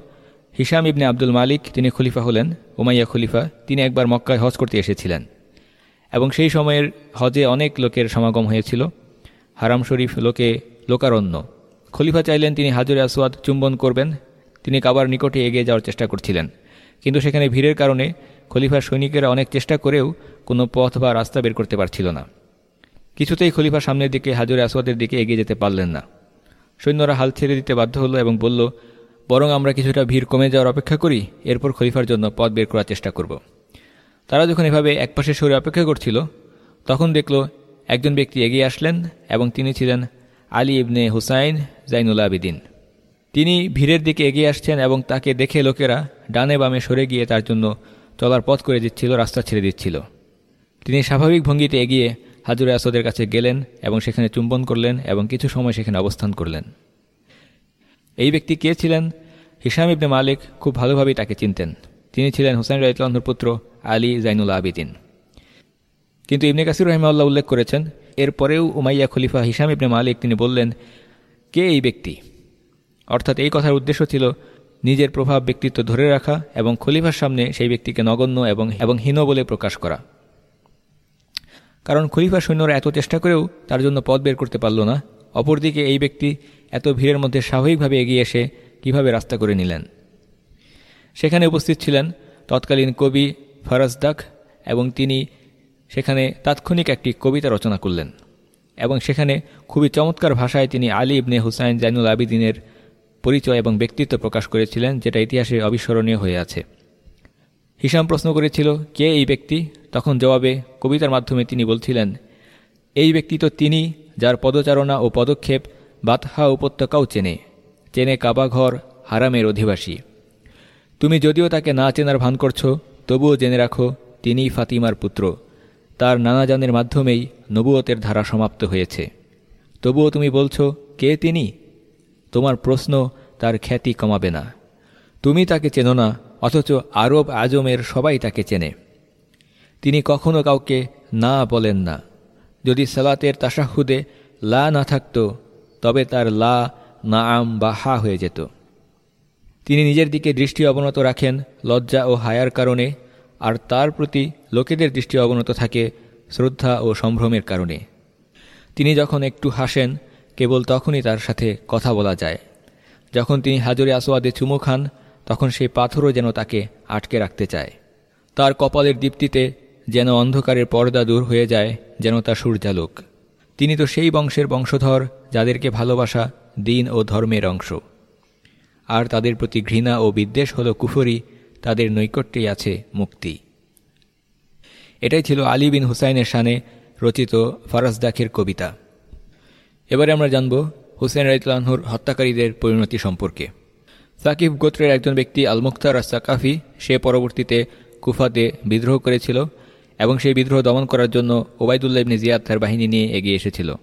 হিসাম ইবনে আব্দুল মালিক তিনি খলিফা হলেন ওমাইয়া খলিফা, তিনি একবার মক্কায় হজ করতে এসেছিলেন। এবং সেই সময়ের হজে অনেক লোকের সমাগম হয়েছিল। হারাম শরীফ লোকে লোকারণ্য। খলিফা চাইলেন তিনি হাজরে আসওয়াদ চুম্বন করবেন। তিনি কাবার নিকটে এগিয়ে যাওয়ার চেষ্টা করছিলেন। কিন্তু সেখানে ভিড়ের কারণে খলিফার সৈনিকেরা অনেক চেষ্টা করেও কোনো পথ বা রাস্তা বের করতে পারছিল না। কিছুতেই খলিফা সামনের দিকে, হাজরে আসওয়াদের দিকে এগিয়ে যেতে পারলেন না। সৈন্যরা হাল ছেড়ে দিতে বাধ্য হলো এবং বলল বরং আমরা কিছুটা ভিড় কমে যাওয়ার অপেক্ষা করি, এরপর খলিফার জন্য পথ বের করার চেষ্টা করব। তারা যখন এভাবে একপাশে সরে অপেক্ষা করছিল, তখন দেখল একজন ব্যক্তি এগিয়ে আসলেন এবং তিনি ছিলেন আলী ইবনে হুসাইন জাইনুল আবিদিন। তিনি ভিড়ের দিকে এগিয়ে আসছেন এবং তাকে দেখে লোকেরা ডানে বামে সরে গিয়ে তার জন্য চলার পথ করে দিচ্ছিল, রাস্তা ছেড়ে দিচ্ছিল। তিনি স্বাভাবিক ভঙ্গিতে এগিয়ে হাজুরে আসদের কাছে গেলেন এবং সেখানে চুম্বন করলেন এবং কিছু সময় সেখানে অবস্থান করলেন। এই ব্যক্তি কে ছিলেন? হিসাম ইবনে মালিক খুব ভালোভাবেই তাকে চিনতেন। তিনি ছিলেন হুসাইন রাইতলাহর পুত্র আলী জাইনুল আবিদিন। কিন্তু ইবনে কাসির রহিমাল্লাহ উল্লেখ করেছেন এরপরেও উমাইয়া খলিফা হিসাম ইবনে মালিক তিনি বললেন, কে এই ব্যক্তি? অর্থাৎ এই কথার উদ্দেশ্য ছিল নিজের প্রভাব ব্যক্তিত্ব ধরে রাখা এবং খলিফার সামনে সেই ব্যক্তিকে নগণ্য এবং এবং হীন বলে প্রকাশ করা। কারণ খলিফা সৈন্যরা এত চেষ্টা করেও তার জন্য পথ বের করতে পারল না। অপরদিকে এই ব্যক্তি এত ভিড়ের মধ্যে স্বাভাবিকভাবে এগিয়ে এসে কীভাবে রাস্তা করে নিলেন? সেখানে উপস্থিত ছিলেন তৎকালীন কবি ফরাজদাক এবং তিনি সেখানে তাৎক্ষণিক একটি কবিতা রচনা করলেন এবং সেখানে খুবই চমৎকার ভাষায় তিনি আলী ইবনে হুসাইন জাইনুল আবিদিনের পরিচয় এবং ব্যক্তিত্ব প্রকাশ করেছিলেন, যেটা ইতিহাসে অবিস্মরণীয় হয়ে আছে। হিসাম প্রশ্ন করেছিল, কে এই ব্যক্তি? তখন জবাবে কবিতার মাধ্যমে তিনি বলছিলেন, এই ব্যক্তি তো তিনি, যার পদচারণা ও পদক্ষেপ বাতহা উপত্যকাও চেনে চেনে কাবাঘর, হারামের অধিবাসী। তুমি যদিও তাকে না চেনার ভান করছ, তবুও জেনে রাখো, তিনিই ফাতিমার পুত্র। তার নানা নানাজানের মাধ্যমেই নবুয়তের ধারা সমাপ্ত হয়েছে। তবুও তুমি বলছো, কে তিনি? তোমার প্রশ্ন তার খ্যাতি কমাবে না। তুমি তাকে চেনো না, অথচ আরব আজমের সবাই তাকে চেনে। তিনি কখনো কাউকে না বলেন না। যদি সালাতের তাসাহুদে লা না থাকত তবে তার লা না আম বা হা হয়ে যেত। তিনি নিজের দিকে দৃষ্টি অবনত রাখেন লজ্জা ও হায়ার কারণে, আর তার প্রতি লোকেদের দৃষ্টি অবনত থাকে শ্রদ্ধা ও সম্ভ্রমের কারণে। তিনি যখন একটু হাসেন, কেবল তখনই তার সাথে কথা বলা যায়। যখন তিনি হাজরে আসোয়াদে চুমু খান, তখন সেই পাথরও যেন তাকে আটকে রাখতে চায়। তার কপালের দীপ্তিতে যেন অন্ধকারের পর্দা দূর হয়ে যায়, যেন তার সূর্যালোক। তিনি তো সেই বংশের বংশধর যাদেরকে ভালোবাসা দিন ও ধর্মের অংশ। আর তাদের প্রতি ঘৃণা ও বিদ্বেষ হল কুফরি, তাদের নৈকট্যেই আছে মুক্তি। এটাই ছিল আলী বিন হুসাইনের শানে রচিত ফারাজদাখের কবিতা। এবারে আমরা জানব হুসেন রাইতলানহুর হত্যাকারীদের পরিণতি সম্পর্কে। সাকিব গোত্রের একজন ব্যক্তি আল মুখতার সাকাফি সে পরবর্তীতে কুফাতে বিদ্রোহ করেছিল এবং সেই বিদ্রোহ দমন করার জন্য ওবায়দুল্লাহ ইবনে জিয়াদ তার বাহিনী নিয়ে এগিয়ে এসেছিল।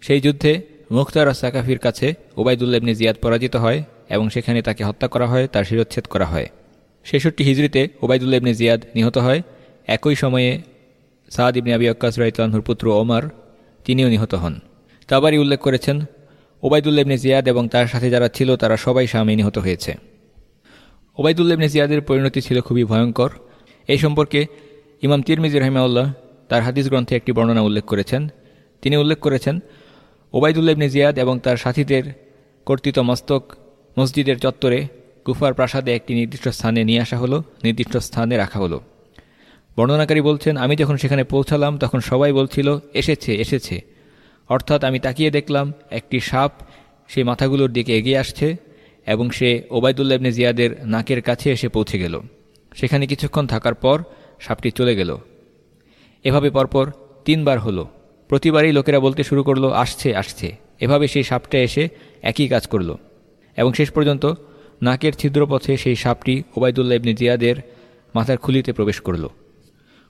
সেই যুদ্ধে মুখতার সাকাফির কাছে ওবায়দুল্লাহ ইবনে জিয়াদ পরাজিত হয় এবং সেখানে তাকে হত্যা করা হয়, তার শিরোচ্ছেদ করা হয়। ছেষট্টি হিজড়িতে ওবায়দুল্লাহ ইবনে জিয়াদ নিহত হয়। একই সময়ে সাদ ইবনে আবি আক্কাস রাইতলানহুর পুত্র ওমর, তিনিও নিহত হন। তাবারই উল্লেখ করেছেন ওবায়দুল্লাহ ইবনে জিয়াদ এবং তার সাথে যারা ছিল, তারা সবাই সামে নিহত হয়েছে। ওবায়দুল্লাহ ইবনে জিয়াদের পরিণতি ছিল খুবই ভয়ঙ্কর। এই সম্পর্কে ইমাম তিরমিজি রহিমাউল্লাহ তার হাদিস গ্রন্থে একটি বর্ণনা উল্লেখ করেছেন। তিনি উল্লেখ করেছেন ওবায়দুল্লাহ ইবনে জিয়াদ এবং তার সাথীদের কর্তৃত মস্তক মসজিদের চত্বরে কুফার প্রাসাদে একটি নির্দিষ্ট স্থানে নিয়ে আসা হলো, নির্দিষ্ট স্থানে রাখা হলো। বর্ণনাকারী বলছেন, আমি যখন সেখানে পৌঁছালাম, তখন সবাই বলছিল, এসেছে এসেছে। অর্থাৎ আমি তাকিয়ে দেখলাম, একটি সাপ সেই মাথাগুলোর দিকে এগিয়ে আসছে এবং সে ওবায়দুল্লাহ ইবনে জিয়াদের নাকের কাছে এসে পৌঁছে গেল। সেখানে কিছুক্ষণ থাকার পর সাপটি চলে গেল। এভাবে পরপর তিনবার হলো। প্রতিবারই লোকেরা বলতে শুরু করল, আসছে আসছে। এভাবে সেই সাপটা এসে একই কাজ করল। এবং শেষ পর্যন্ত নাকের ছিদ্রপথে সেই সাপটি ওবায়দুল্লাহ ইবনে জিয়াদের মাথার খুলিতে প্রবেশ করল।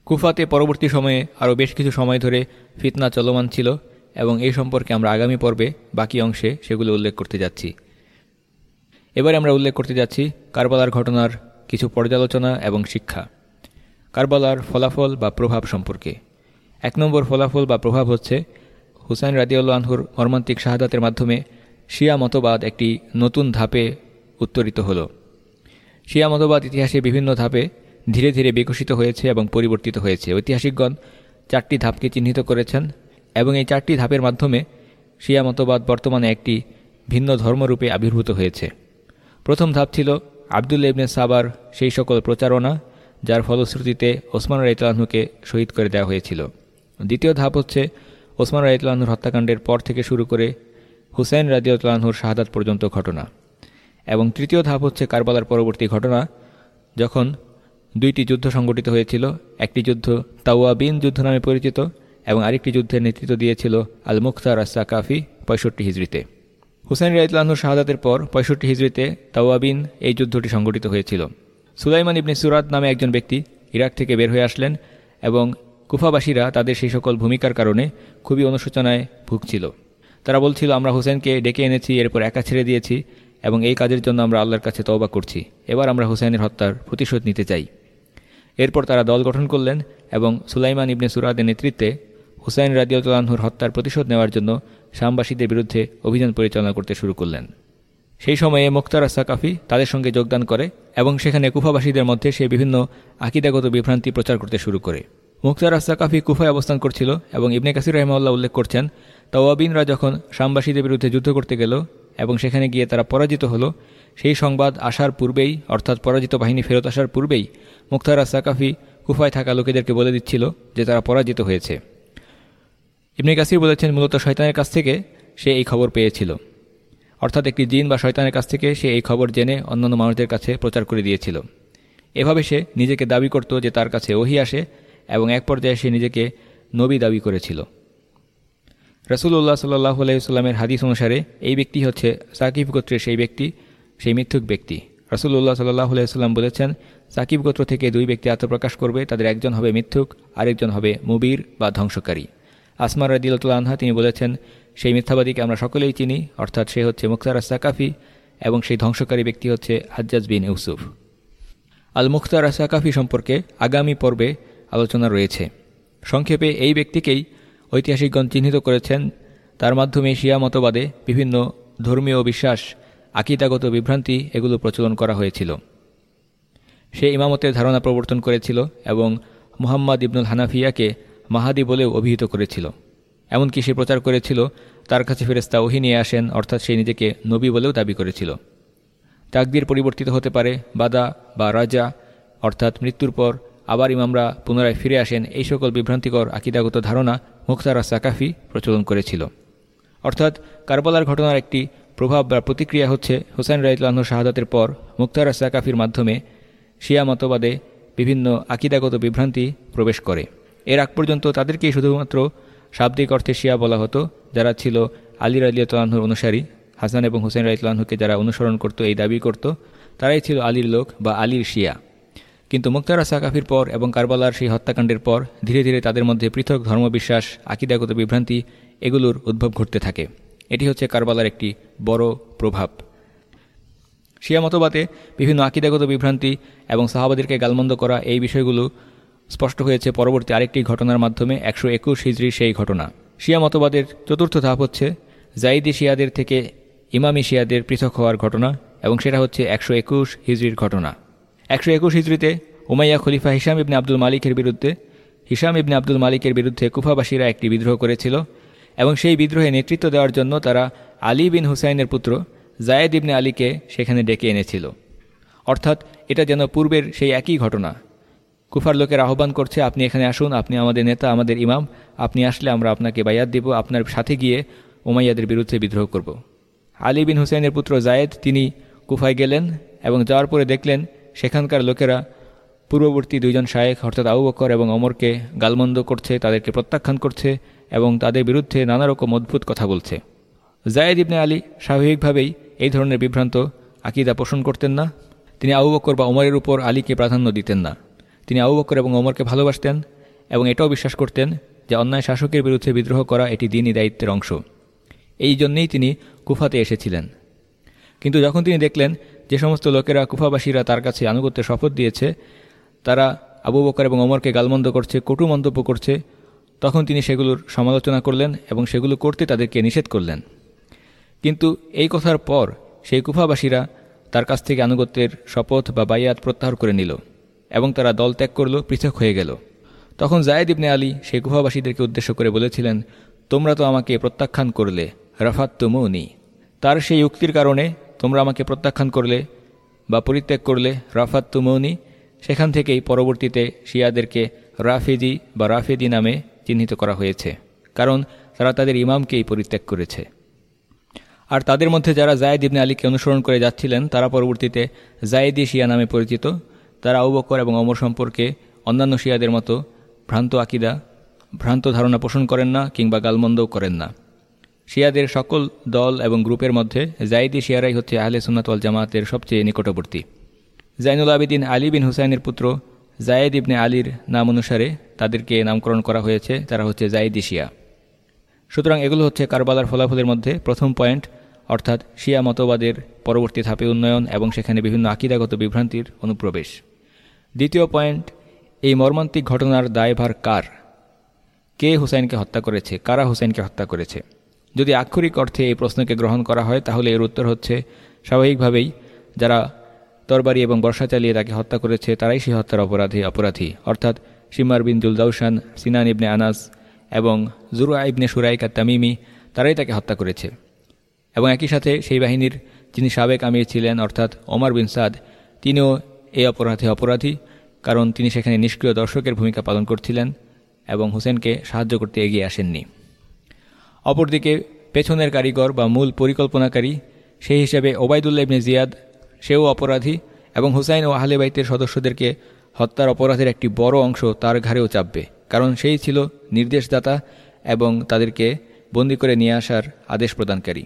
কুফাতে পরবর্তী সময়ে আরও বেশ কিছু সময় ধরে ফিতনা চলমান ছিল এবং এই সম্পর্কে আমরা আগামী পর্বে বাকি অংশে সেগুলো উল্লেখ করতে যাচ্ছি। এবারে আমরা উল্লেখ করতে যাচ্ছি কারবালার ঘটনার কিছু পর্যালোচনা এবং শিক্ষা। কারবালার ফলাফল বা প্রভাব সম্পর্কে। এক নম্বর ফলাফল বা প্রভাব হচ্ছে হুসাইন রাদিউল্লাহর মর্মান্তিক শাহাদাতের মাধ্যমে শিয়া মতবাদ একটি নতুন ধাপে উত্তরিত হল। শিয়া মতবাদ ইতিহাসে বিভিন্ন ধাপে ধীরে ধীরে বিকশিত হয়েছে এবং পরিবর্তিত হয়েছে। ঐতিহাসিকগণ চারটি ধাপকে চিহ্নিত করেছেন এবং এই চারটি ধাপের মাধ্যমে শিয়া মতবাদ বর্তমানে একটি ভিন্ন ধর্মরূপে আবির্ভূত হয়েছে। প্রথম ধাপ ছিল আবদুল্লা ইবনে সাবার সেই সকল প্রচারণা, যার ফলশ্রুতিতে ওসমান রাইতলাহনুকে শহীদ করে দেওয়া হয়েছিল। দ্বিতীয় ধাপ হচ্ছে ওসমান রাইতলাহনুর হত্যাকাণ্ডের পর থেকে শুরু করে হুসাইন রাজিউতলাহনুর শাহাদাত পর্যন্ত ঘটনা। এবং তৃতীয় ধাপ হচ্ছে কারবালার পরবর্তী ঘটনা, যখন দুইটি যুদ্ধ সংগঠিত হয়েছিল, একটি যুদ্ধ তাওয়াবিন যুদ্ধ নামে পরিচিত এবং আরেকটি যুদ্ধের নেতৃত্ব দিয়েছিল আল মুখতার আসা কাফি পঁয়ষট্টি হিজড়িতে। হুসাইন রাইতলানুর শাহাদাতের পর পঁয়ষট্টি হিজড়িতে তাওয়াবিন এই যুদ্ধটি সংগঠিত হয়েছিল। সুলাইমান ইবনে সুরাত নামে একজন ব্যক্তি ইরাক থেকে বের হয়ে আসলেন এবং কুফাবাসীরা তাদের সেই সকল ভূমিকার কারণে খুবই অনুশোচনায় ভুগছিল। তারা বলছিল, আমরা হুসেনকে ডেকে এনেছি, এরপর একা ছেড়ে দিয়েছি এবং এই কাজের জন্য আমরা আল্লাহর কাছে তওবা করছি। এবার আমরা হুসেনের হত্যার প্রতিশোধ নিতে চাই। এরপর তারা দল গঠন করলেন এবং সুলাইমান ইবনে সুরাদের নেতৃত্বে হুসাইন রাজিউদ্দানহুর হত্যার প্রতিশোধ নেওয়ার জন্য শামবাসীদের বিরুদ্ধে অভিযান পরিচালনা করতে শুরু করলেন। সেই সময়ে মুক্তার সাকাফি তাদের সঙ্গে যোগদান করে এবং সেখানে কুফাবাসীদের মধ্যে সে বিভিন্ন আকিদাগত বিভ্রান্তি প্রচার করতে শুরু করে। মুক্তার সাকাফি কুফায় অবস্থান করছিল এবং ইবনে কাসির রহমাল্লাহ উল্লেখ করছেন, তাওয়াবিনরা যখন শামবাসীদের বিরুদ্ধে যুদ্ধ করতে গেল এবং সেখানে গিয়ে তারা পরাজিত হলো, সেই সংবাদ আসার পূর্বেই, অর্থাৎ পরাজিত বাহিনী ফেরত আসার পূর্বেই মুক্তার সাকাফি কুফায় থাকা লোকেদেরকে বলে দিচ্ছিল যে তারা পরাজিত হয়েছে। ইবনে কাসির বলেছেন, মূলত শয়তানের কাছ থেকে সে এই খবর পেয়েছিল। অর্থাৎ একটি জিন বা শয়তানের কাছ থেকে সে এই খবর জেনে অন্যান্য মানুষদের কাছে প্রচার করে দিয়েছিল। এভাবে সে নিজেকে দাবি করত যে তার কাছে ওহি আসে এবং এক পর্যায়ে সে নিজেকে নবী দাবি করেছিল। রসুল্লাহ সাল্লাহ আলাইস্লামের হাদিস অনুসারে এই ব্যক্তি হচ্ছে সাকিব গোত্রের সেই ব্যক্তি, সেই মিথ্যুক ব্যক্তি। রসুল্লাহ সাল্লাহ আলাইস্লাম বলেছেন, সাকিব গোত্র থেকে দুই ব্যক্তি আত্মপ্রকাশ করবে, তাদের একজন হবে মিথ্যুক, আরেকজন হবে মুবির বা ধ্বংসকারী। আসমার রাদিউল্লাহ আনহা তিনি বলেছেন, সেই মিথ্যাবাদীকে আমরা সকলেই চিনি, অর্থাৎ সে হচ্ছে মুখতার সাকাফি এবং সেই ধ্বংসকারী ব্যক্তি হচ্ছে হাজ্জাজ বিন ইউসুফ। আল মুখতার সাকাফি সম্পর্কে আগামী পর্বে আলোচনা রয়েছে। সংক্ষেপে এই ব্যক্তিকেই ঐতিহাসিকগণ চিহ্নিত করেছেন। তার মাধ্যমে শিয়া মতবাদে বিভিন্ন ধর্মীয় বিশ্বাস আকিতাগত বিভ্রান্তি এগুলো প্রচলন করা হয়েছিল। সে ইমামতের ধারণা প্রবর্তন করেছিল এবং মুহাম্মদ ইবনুল হানাফিয়াকে মাহাদি বলেও অভিহিত করেছিল। এমনকি সে প্রচার করেছিল, তার কাছে ফেরেস্তা ওহি নিয়ে আসেন, অর্থাৎ সে নিজেকে নবী বলেও দাবি করেছিল। তাকদির পরিবর্তিত হতে পারে বাদা বা রাজা, অর্থাৎ মৃত্যুর পর আবার ইমামরা পুনরায় ফিরে আসেন। এই সকল বিভ্রান্তিকর আকিদাগত ধারণা মুখতারা সাকাফি প্রচলন করেছিল। অর্থাৎ কারবালার ঘটনার একটি প্রভাব বা প্রতিক্রিয়া হচ্ছে হুসাইন রাইতলাহর শাহাদাতের পর মুক্তারা সাকাফির মাধ্যমে শিয়া মতবাদে বিভিন্ন আকিদাগত বিভ্রান্তি প্রবেশ করে। এর আগ পর্যন্ত তাদেরকেই শুধুমাত্র শাব্দিক অর্থে শিয়া বলা হতো, যারা ছিল আলী রাজিয়াতলাহুর অনুসারী। হাসান এবং হুসেন রাইতলাহুকে যারা অনুসরণ করত, এই দাবি করত, তারাই ছিল আলীর লোক বা আলীর শিয়া। কিন্তু মুক্তারা সাকাফির পর এবং কারবালার সেই হত্যাকাণ্ডের পর ধীরে ধীরে তাদের মধ্যে পৃথক ধর্মবিশ্বাস, আকিদাগত বিভ্রান্তি এগুলোর উদ্ভব ঘটতে থাকে। এটি হচ্ছে কারবালার একটি বড় প্রভাব। শিয়া মতবাদে বিভিন্ন আকিদাগত বিভ্রান্তি এবং সাহাবাদেরকে গালমন্দ করা এই বিষয়গুলো স্পষ্ট হয়েছে পরবর্তী আরেকটি ঘটনার মাধ্যমে, একশো একুশ হিজড়ির সেই ঘটনা। শিয়া মতবাদের চতুর্থ ধাপ হচ্ছে জাইদি শিয়াদের থেকে ইমামি শিয়াদের পৃথক হওয়ার ঘটনা এবং সেটা হচ্ছে একশো একুশ হিজড়ির ঘটনা। একশো একুশ হিজড়িতে উমাইয়া খলিফা হিসাম ইবনে আব্দুল মালিকের বিরুদ্ধে হিসাম ইবনে আব্দুল মালিকের বিরুদ্ধে কুফাবাসীরা একটি বিদ্রোহ করেছিল এবং সেই বিদ্রোহে নেতৃত্ব দেওয়ার জন্য তারা আলী বিন হুসাইনের পুত্র জায়েদ ইবনে আলীকে সেখানে ডেকে এনেছিল। অর্থাৎ এটা যেন পূর্বের সেই একই ঘটনা। কুফার লোকের আহ্বান করছে, আপনি এখানে আসুন, আপনি আমাদের নেতা, আমাদের ইমাম, আপনি আসলে আমরা আপনাকে বায়াত দিব, আপনার সাথে গিয়ে উমাইয়াদের বিরুদ্ধে বিদ্রোহ করব। আলী বিন হুসাইনের পুত্র জায়েদ, তিনি কুফায় গেলেন এবং যাওয়ার পরে দেখলেন সেখানকার লোকেরা পূর্ববর্তী দুইজন শায়েক অর্থাৎ আবু বকর এবং অমরকে গালমন্দ করছে, তাদেরকে প্রত্যাখ্যান করছে এবং তাদের বিরুদ্ধে নানা রকম অদ্ভুত কথা বলছে। জায়েদ ইবনে আলী স্বাভাবিকভাবেই এই ধরনের বিভ্রান্ত আকিদা পোষণ করতেন না। তিনি আবু বকর বা ওমরের উপর আলীকে প্রাধান্য দিতেন না। তিনি আবু বকর এবং ওমরকে ভালোবাসতেন এবং এটাও বিশ্বাস করতেন যে অন্যায় শাসকের বিরুদ্ধে বিদ্রোহ করা এটি দিনই দায়িত্বের অংশ। এই জন্যেই তিনি কুফাতে এসেছিলেন। কিন্তু যখন তিনি দেখলেন যে সমস্ত লোকেরা কুফাবাসীরা তার কাছে আনুগত্যের শপথ দিয়েছে, তারা আবু বকর এবং অমরকে গালমন্দ করছে, কটু মন্তব্য করছে, তখন তিনি সেগুলোর সমালোচনা করলেন এবং সেগুলো করতে তাদেরকে নিষেধ করলেন। কিন্তু এই কথার পর সেই কুফাবাসীরা তার কাছ থেকে আনুগত্যের শপথ বা বাইয়াত প্রত্যাহার করে নিল এবং তারা দল ত্যাগ করল, পৃথক হয়ে গেল। তখন জায়েদ ইবনে আলী সেই কুফাবাসীদেরকে উদ্দেশ্য করে বলেছিলেন, তোমরা তো আমাকে প্রত্যাখ্যান করলে, রাফাত তুমৌনি। তার সেই উক্তির কারণে তোমরা আমাকে প্রত্যাখ্যান করলে বা পরিত্যাগ করলে রাফাত তুমৌনি, সেখান থেকেই পরবর্তীতে শিয়াদেরকে রাফেজি বা রাফেদি নামে চিহ্নিত করা হয়েছে, কারণ তারা তাদের ইমামকেই পরিত্যাগ করেছে। আর তাদের মধ্যে যারা জায়েদ ইবনে আলীকে অনুসরণ করে যাচ্ছিলেন, তারা পরবর্তীতে জায়েদি শিয়া নামে পরিচিত। তারা আউবকর এবং অমর সম্পর্কে অন্যান্য শিয়াদের মতো ভ্রান্ত আকিদা, ভ্রান্ত ধারণা পোষণ করেন না কিংবা গালমন্দও করেন না। শিয়াদের সকল দল এবং গ্রুপের মধ্যে জাইদি শিয়ারাই হচ্ছে আহলে সুন্নাতওয়াল জামাতের সবচেয়ে নিকটবর্তী। জাইনুল আবিদিন আলী বিন হুসাইনের পুত্র জায়েদ ইবনে আলীর নাম অনুসারে তাদেরকে নামকরণ করা হয়েছে, তারা হচ্ছে জাইদি শিয়া। সুতরাং এগুলো হচ্ছে কারবালার ফলাফলের মধ্যে প্রথম পয়েন্ট, অর্থাৎ শিয়া মতবাদের পরবর্তী ধাপে উন্নয়ন এবং সেখানে বিভিন্ন আকিদাগত বিভ্রান্তির অনুপ্রবেশ। দ্বিতীয় পয়েন্ট, এই মর্মান্তিক ঘটনার দায়ভার কার? কে হুসাইনকে হত্যা করেছে? কারা হুসাইনকে হত্যা করেছে? যদি আক্ষরিক অর্থে এই প্রশ্নকে গ্রহণ করা হয়, তাহলে এর উত্তর হচ্ছে, স্বাভাবিকভাবেই যারা তরবারি এবং বর্ষা চালিয়ে তাকে হত্যা করেছে, তারাই সেই হত্যার অপরাধী অপরাধী। অর্থাৎ সিমার বিন জুলদাউসান সিনান ইবনে আনাস এবং জুরুয়া ইবনে সুরাইকা তামিমি তারাই তাকে হত্যা করেছে। এবং একই সাথে সেই বাহিনীর যিনি সাবেক আমির ছিলেন, অর্থাৎ ওমর বিন সাদ, তিনিও এই অপরাধে অপরাধী, কারণ তিনি সেখানে নিষ্ক্রিয় দর্শকের ভূমিকা পালন করছিলেন এবং হুসেনকে সাহায্য করতে এগিয়ে আসেননি। অপরদিকে পেছনের কারিগর বা মূল পরিকল্পনাকারী, সেই হিসেবে ওবায়দুল্লাহ ইবনে জিয়াদ, সেও অপরাধী এবং হুসাইন ও আহলেবাইতের সদস্যদেরকে হত্যার অপরাধের একটি বড় অংশ তার ঘাড়েও চাপবে, কারণ সেই ছিল নির্দেশদাতা এবং তাদেরকে বন্দি করে নিয়ে আসার আদেশ প্রদানকারী।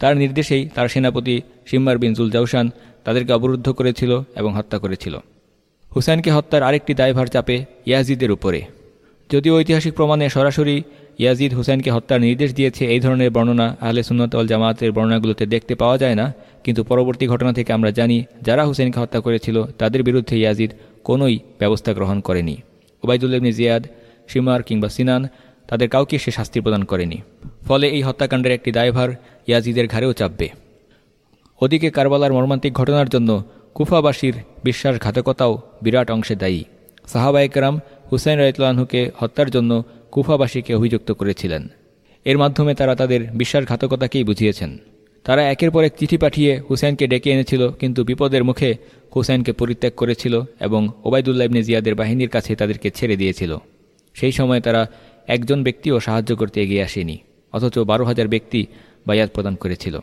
তার নির্দেশেই তার সেনাপতি সিম্মার বিন জাউসান তাদেরকে অবরুদ্ধ করেছিল এবং হত্যা করেছিল। হুসাইনকে হত্যার আরেকটি দায়ভার চাপে ইয়াজিদের উপরে। যদিও ঐতিহাসিক প্রমাণে সরাসরি ইয়াজিদ হুসেনকে হত্যার নির্দেশ দিয়েছে, এই ধরনের বর্ণনা আহলে সুন্নতল জামাতের বর্ণনাগুলোতে দেখতে পাওয়া যায় না। কিন্তু পরবর্তী ঘটনা থেকে আমরা জানি, যারা হুসেনকে হত্যা করেছিল, তাদের বিরুদ্ধে ইয়াজিদ কোনোই ব্যবস্থা গ্রহণ করেনি। ওবায়দুল্লাবনী জিয়াদ সিমার কিংবা সিনান, তাদের কাউকে সে শাস্তি প্রদান করেনি। ফলে এই হত্যাকাণ্ডের একটি দায়ভার ইয়াজিদের ঘাড়েও চাপবে। ওদিকে কারবালার মর্মান্তিক ঘটনার জন্য কুফাবাসীর বিশ্বাসঘাতকতাও বিরাট অংশে দায়ী। সাহাবাইকরাম হুসেন রায়তলানহুকে হত্যার জন্য কুফাবাসীকে অভিযুক্ত করেছিলেন। এর মাধ্যমে তারা তাদের বিশ্বাসঘাতকতাকেই বুঝিয়েছেন। তারা একের পর এক চিঠি পাঠিয়ে হুসাইনকে ডেকে এনেছিল, কিন্তু বিপদের মুখে হুসাইনকে পরিত্যাগ করেছিল এবং ওবায়দুল্লাহ ইবনে জিয়াদের বাহিনীর কাছে তাদেরকে ছেড়ে দিয়েছিল। সেই সময় তারা একজন ব্যক্তিও সাহায্য করতে এগিয়ে আসেনি, অথচ বারো হাজার ব্যক্তি বায়াত প্রদান করেছিল।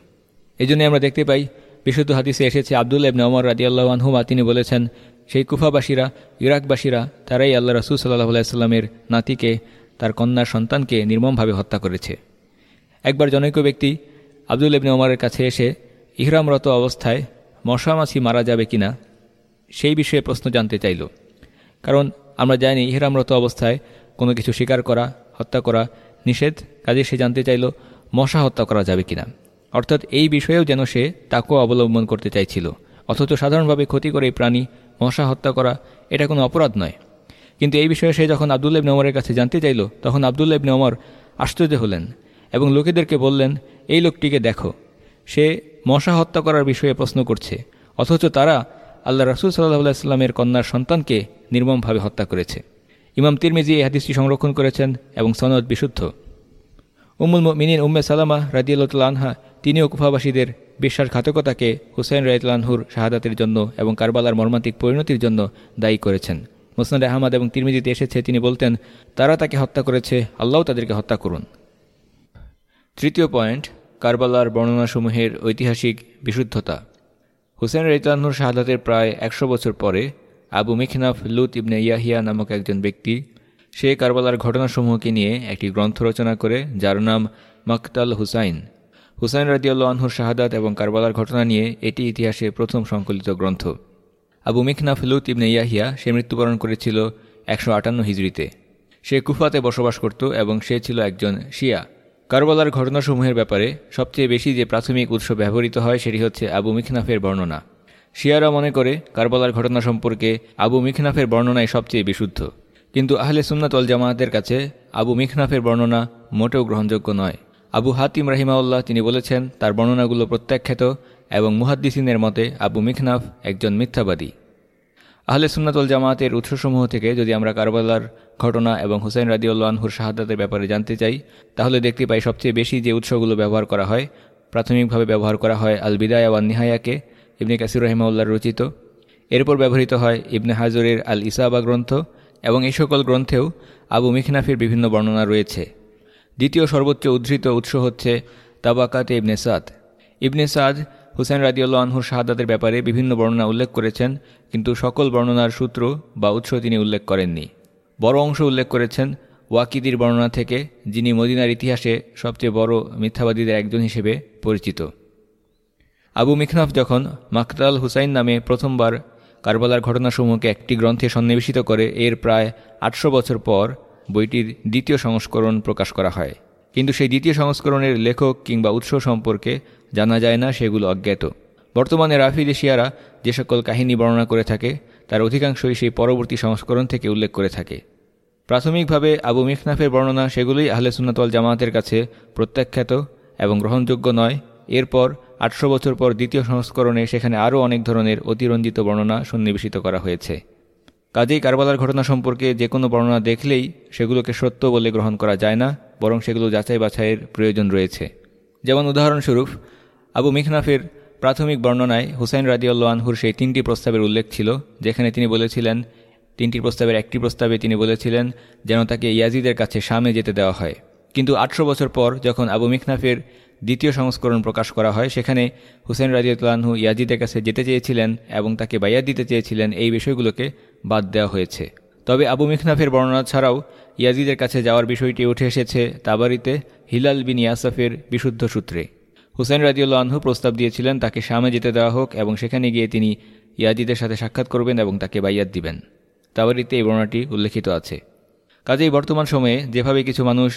এই আমরা দেখতে পাই, বিশুদ্ধ হাদিসে এসেছে আবদুল্লা ইবনে অমর রাজি আল্লাহনহুমা তিনি বলেছেন, সেই কুফাবাসীরা, ইরাকবাসীরা, তারাই আল্লাহ রসুল সাল্লাহ আলাইস্লামের নাতিকে তার কন্যার সন্তানকে নির্মমভাবে হত্যা করেছে। একবার জনৈক ব্যক্তি আবদুল ইবনে ওমরের কাছে এসে ইহরামরত অবস্থায় মশামাছি মারা যাবে কিনা সেই বিষয়ে প্রশ্ন জানতে চাইল। কারণ আমরা জানি ইহরামরত অবস্থায় কোনো কিছু স্বীকার করা, হত্যা করা নিষেধ, কাজে সে জানতে চাইল মশা হত্যা করা যাবে কিনা। অর্থাৎ এই বিষয়েও যেন সে তাকেও অবলম্বন করতে চাইছিল। অথচ সাধারণভাবে ক্ষতি করে প্রাণী মশা হত্যা করা এটা কোনো অপরাধ নয়। কিন্তু এই বিষয়ে সে যখন আবদুল্লা ইবনে ওমরের কাছে জানতে চাইল, তখন আবদুল্লা ইবনে ওমর আশ্চর্য হলেন এবং লোকেদেরকে বললেন, এই লোকটিকে দেখো। সে মশা হত্যা করার বিষয়ে প্রশ্ন করছে, অথচ তারা আল্লাহ রসুল সাল্লাহ কন্যার সন্তানকে নির্মমভাবে হত্যা করেছে। ইমাম তিরমিজি এই হাদিসটি সংরক্ষণ করেছেন এবং সনদ বিশুদ্ধ। উম্মুল মিনিন উম্মে সালামা রাজিয়াল্লাহ আনহা, তিনিও কুফাবাসীদের বিশ্বাসঘাতকতাকে হুসাইন রায়তলানহুর শাহাদাতের জন্য এবং কারবালার মর্মান্তিক পরিণতির জন্য দায়ী করেছেন। মুসনাদ আহমদ এবং তিরমিজিতে এসেছে, তিনি বলতেন, তারা তাকে হত্যা করেছে, আল্লাহ তাদেরকে হত্যা করুন। তৃতীয় পয়েন্ট, কারবালার বর্ণনাসমূহের ঐতিহাসিক বিশুদ্ধতা। হুসেন রেতানুর শাহাদাতের প্রায় একশো বছর পরে আবু মিখনাফ লুত ইবনে ইয়াহিয়া নামক একজন ব্যক্তি, সে কারবালার ঘটনাসমূহকে নিয়ে একটি গ্রন্থ রচনা করে, যার নাম মকতাল হুসাইন। হুসাইন রাজিউল্লা আনহুর শাহাদাত এবং কারবালার ঘটনা নিয়ে এটি ইতিহাসে প্রথম সংকলিত গ্রন্থ। আবু মিখনাফ লুত ইবনে ইয়াহিয়া সে মৃত্যুবরণ করেছিল একশো আটান্ন হিজড়িতে। সে কুফাতে বসবাস করত এবং সে ছিল একজন শিয়া। কারবালার ঘটনাসমূহের ব্যাপারে সবচেয়ে বেশি যে প্রাথমিক উৎস ব্যবহৃত হয় সেটি হচ্ছে আবু মিখনাফের বর্ণনা। শিয়ারা মনে করে কারবালার ঘটনা সম্পর্কে আবু মিখনাফের বর্ণনাই সবচেয়ে বিশুদ্ধ। কিন্তু আহলে সুন্নাতল জামায়াতের কাছে আবু মিখনাফের বর্ণনা মোটেও গ্রহণযোগ্য নয়। আবু হাতিম রাহিমাউল্লাহ তিনি বলেছেন, তার বর্ণনাগুলো প্রত্যাখ্যাত এবং মুহাদ্দিসিনের মতে আবু মিখনাফ একজন মিথ্যাবাদী। আহলে সুন্নাতল জামাতের উৎসসমূহ থেকে যদি আমরা কারবালার ঘটনা এবং হুসাইন রাদিউল্লাহর শাহাদাতের ব্যাপারে জানতে চাই, তাহলে দেখতে পাই সবচেয়ে বেশি যে উৎসগুলো ব্যবহার করা হয়, প্রাথমিকভাবে ব্যবহার করা হয় আল বিদায় ওয়ান নিহায়াকে, ইবনে কাসির রহিমাউল্লার রচিত। এরপর ব্যবহৃত হয় ইবনে হাজরের আল ইসাবা গ্রন্থ এবং এই সকল গ্রন্থেও আবু মিখনাফির বিভিন্ন বর্ণনা রয়েছে। দ্বিতীয় সর্বোচ্চ উদ্ধৃত উৎস হচ্ছে তাবাকাতে ইবনে সাদ। ইবনে সাদ হুসেন রাজিউল্লা আনহুর শাহাদাতের ব্যাপারে বিভিন্ন বর্ণনা উল্লেখ করেছেন, কিন্তু সকল বর্ণনার সূত্র বা উৎস তিনি উল্লেখ করেননি। বড় অংশ উল্লেখ করেছেন ওয়াকিদির বর্ণনা থেকে, যিনি মদিনার ইতিহাসে সবচেয়ে বড় মিথ্যাবাদীদের একজন হিসেবে পরিচিত। আবু মিখনাফ যখন মাকতাল হুসাইন নামে প্রথমবার কারবালার ঘটনাসমূহকে একটি গ্রন্থে সন্নিবেশিত করে, এর প্রায় আটশো বছর পর বইটির দ্বিতীয় সংস্করণ প্রকাশ করা হয়। কিন্তু সেই দ্বিতীয় সংস্করণের লেখক কিংবা উৎস সম্পর্কে জানা যায় না সেগুলো অজ্ঞাত। বর্তমানে রাফিদ এশিয়ারা যে সকল কাহিনী বর্ণনা করে থাকে, তার অধিকাংশই সেই পরবর্তী সংস্করণ থেকে উল্লেখ করে থাকে। প্রাথমিকভাবে আবু মিখনাফের বর্ণনা সেগুলোই আহলে সুন্নাতল জামায়াতের কাছে প্রত্যাখ্যাত এবং গ্রহণযোগ্য নয়। এরপর আটশো বছর পর দ্বিতীয় সংস্করণে সেখানে আরও অনেক ধরনের অতিরঞ্জিত বর্ণনা সন্নিবেশিত করা হয়েছে। কাজেই কারবালার ঘটনা সম্পর্কে যে কোনো বর্ণনা দেখলেই সেগুলোকে সত্য বলে গ্রহণ করা যায় না, বরং সেগুলো যাচাই বাছাইয়ের প্রয়োজন রয়েছে। যেমন উদাহরণস্বরূপ আবু মিখনাফের প্রাথমিক বর্ণনায় হুসাইন রাজিউল্লাহর সেই তিনটি প্রস্তাবের উল্লেখ ছিল, যেখানে তিনি বলেছিলেন, তিনটি প্রস্তাবের একটি প্রস্তাবে তিনি বলেছিলেন যেন তাকে ইয়াজিদের কাছে সামনে যেতে দেওয়া হয়। কিন্তু আটশো বছর পর যখন আবু মিখনাফের দ্বিতীয় সংস্করণ প্রকাশ করা হয়, সেখানে হুসেন রাজিউল্লাহু ইয়াজিদের কাছে যেতে চেয়েছিলেন এবং তাকে বাইয়া দিতে চেয়েছিলেন, এই বিষয়গুলোকে বাদ দেওয়া হয়েছে। তবে আবু মিখনাফের বর্ণনা ছাড়াও ইয়াজিদের কাছে যাওয়ার বিষয়টি উঠে এসেছে তাবারিতে হিলাল বিন ইয়াসাফের বিশুদ্ধ সূত্রে। হুসেন রাজিউল্লা আনহু প্রস্তাব দিয়েছিলেন, তাকে সামনে যেতে দেওয়া হোক এবং সেখানে গিয়ে তিনি ইয়াজিদের সাথে সাক্ষাৎ করবেন এবং তাকে বাইয়াত দিবেন। তাবারিতে এই বর্ণনাটি উল্লেখিত আছে। কাজেই বর্তমান সময়ে যেভাবে কিছু মানুষ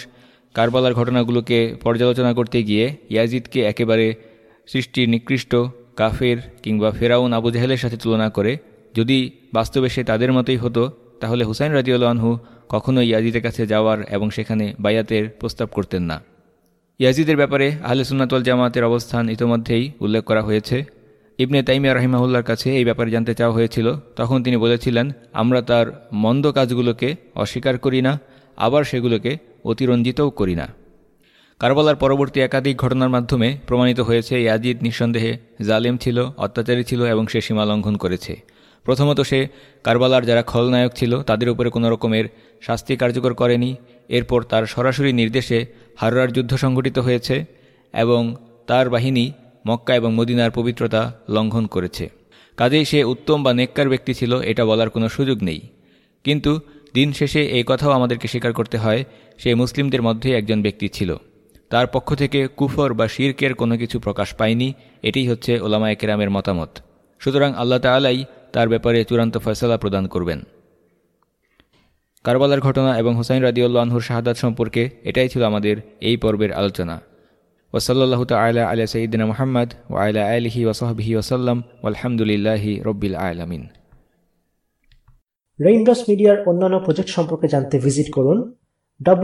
কারবালার ঘটনাগুলোকে পর্যালোচনা করতে গিয়ে ইয়াজিদকে একেবারে সৃষ্টির নিকৃষ্ট কাফের কিংবা ফেরাউন আবু জাহেলের সাথে তুলনা করে, যদি বাস্তবে সে তাদের মতোই হতো, তাহলে হুসাইন রাজিউল আনহু কখনোই ইয়াজিদের কাছে যাওয়ার এবং সেখানে বায়াতের প্রস্তাব করতেন না। ইয়াজিদের ব্যাপারে আহলে সুন্নাতল জামাতের অবস্থান ইতোমধ্যেই উল্লেখ করা হয়েছে। ইবনে তাইমিয়া রহিমাহুল্লার কাছে এই ব্যাপারে জানতে চাওয়া হয়েছিল। তখন তিনি বলেছিলেন, আমরা তার মন্দ কাজগুলোকে অস্বীকার করি না, আবার সেগুলোকে অতিরঞ্জিতও করি না। কারবালার পরবর্তী একাধিক ঘটনার মাধ্যমে প্রমাণিত হয়েছে, ইয়াজিদ নিঃসন্দেহে জালেম ছিল, অত্যাচারী ছিল এবং সে সীমা লঙ্ঘন করেছে। প্রথমত সে কারবালার যারা খলনায়ক ছিল, তাদের উপরে কোনো রকমের শাস্তি কার্যকর করেনি। এরপর তার সরাসরি নির্দেশে হাররার যুদ্ধ সংঘটিত হয়েছে এবং তার বাহিনী মক্কা এবং মদিনার পবিত্রতা লঙ্ঘন করেছে। কাজেই সে উত্তম বা নেককার ব্যক্তি ছিল, এটা বলার কোনো সুযোগ নেই। কিন্তু দিন শেষে এই কথাও আমাদেরকে স্বীকার করতে হয়, সে মুসলিমদের মধ্যে একজন ব্যক্তি ছিল। তার পক্ষ থেকে কুফর বা শির্কের কোনো কিছু প্রকাশ পায়নি এটি হচ্ছে ওলামা কেরামের মতামত। সুতরাং আল্লাহ তালাই তার ব্যাপারে চূড়ান্ত ফয়সলা প্রদান করবেন। কারবালার ঘটনা এবং হুসাইন রাদিউল্লাহর শাহাদাত সম্পর্কে এটাই ছিল আমাদের এই পর্বের আলোচনা। ওসল্লাহ তালা আলিয়া সঈদিন মোহাম্মদ ও আলা আলহি ওসহবিহি ওসাল্লাম আলহামদুলিল্লাহি রব্বিল আলমিন। রেইনড্রপস মিডিয়ার অন্যান্য প্রজেক্ট সম্পর্কে জানতে ভিজিট করুন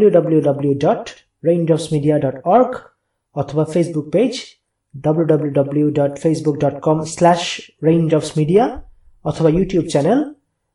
www.raindropsmedia.org অথবা ফেসবুক পেজ www.facebook.com/raindropsmedia অথবা YouTube channel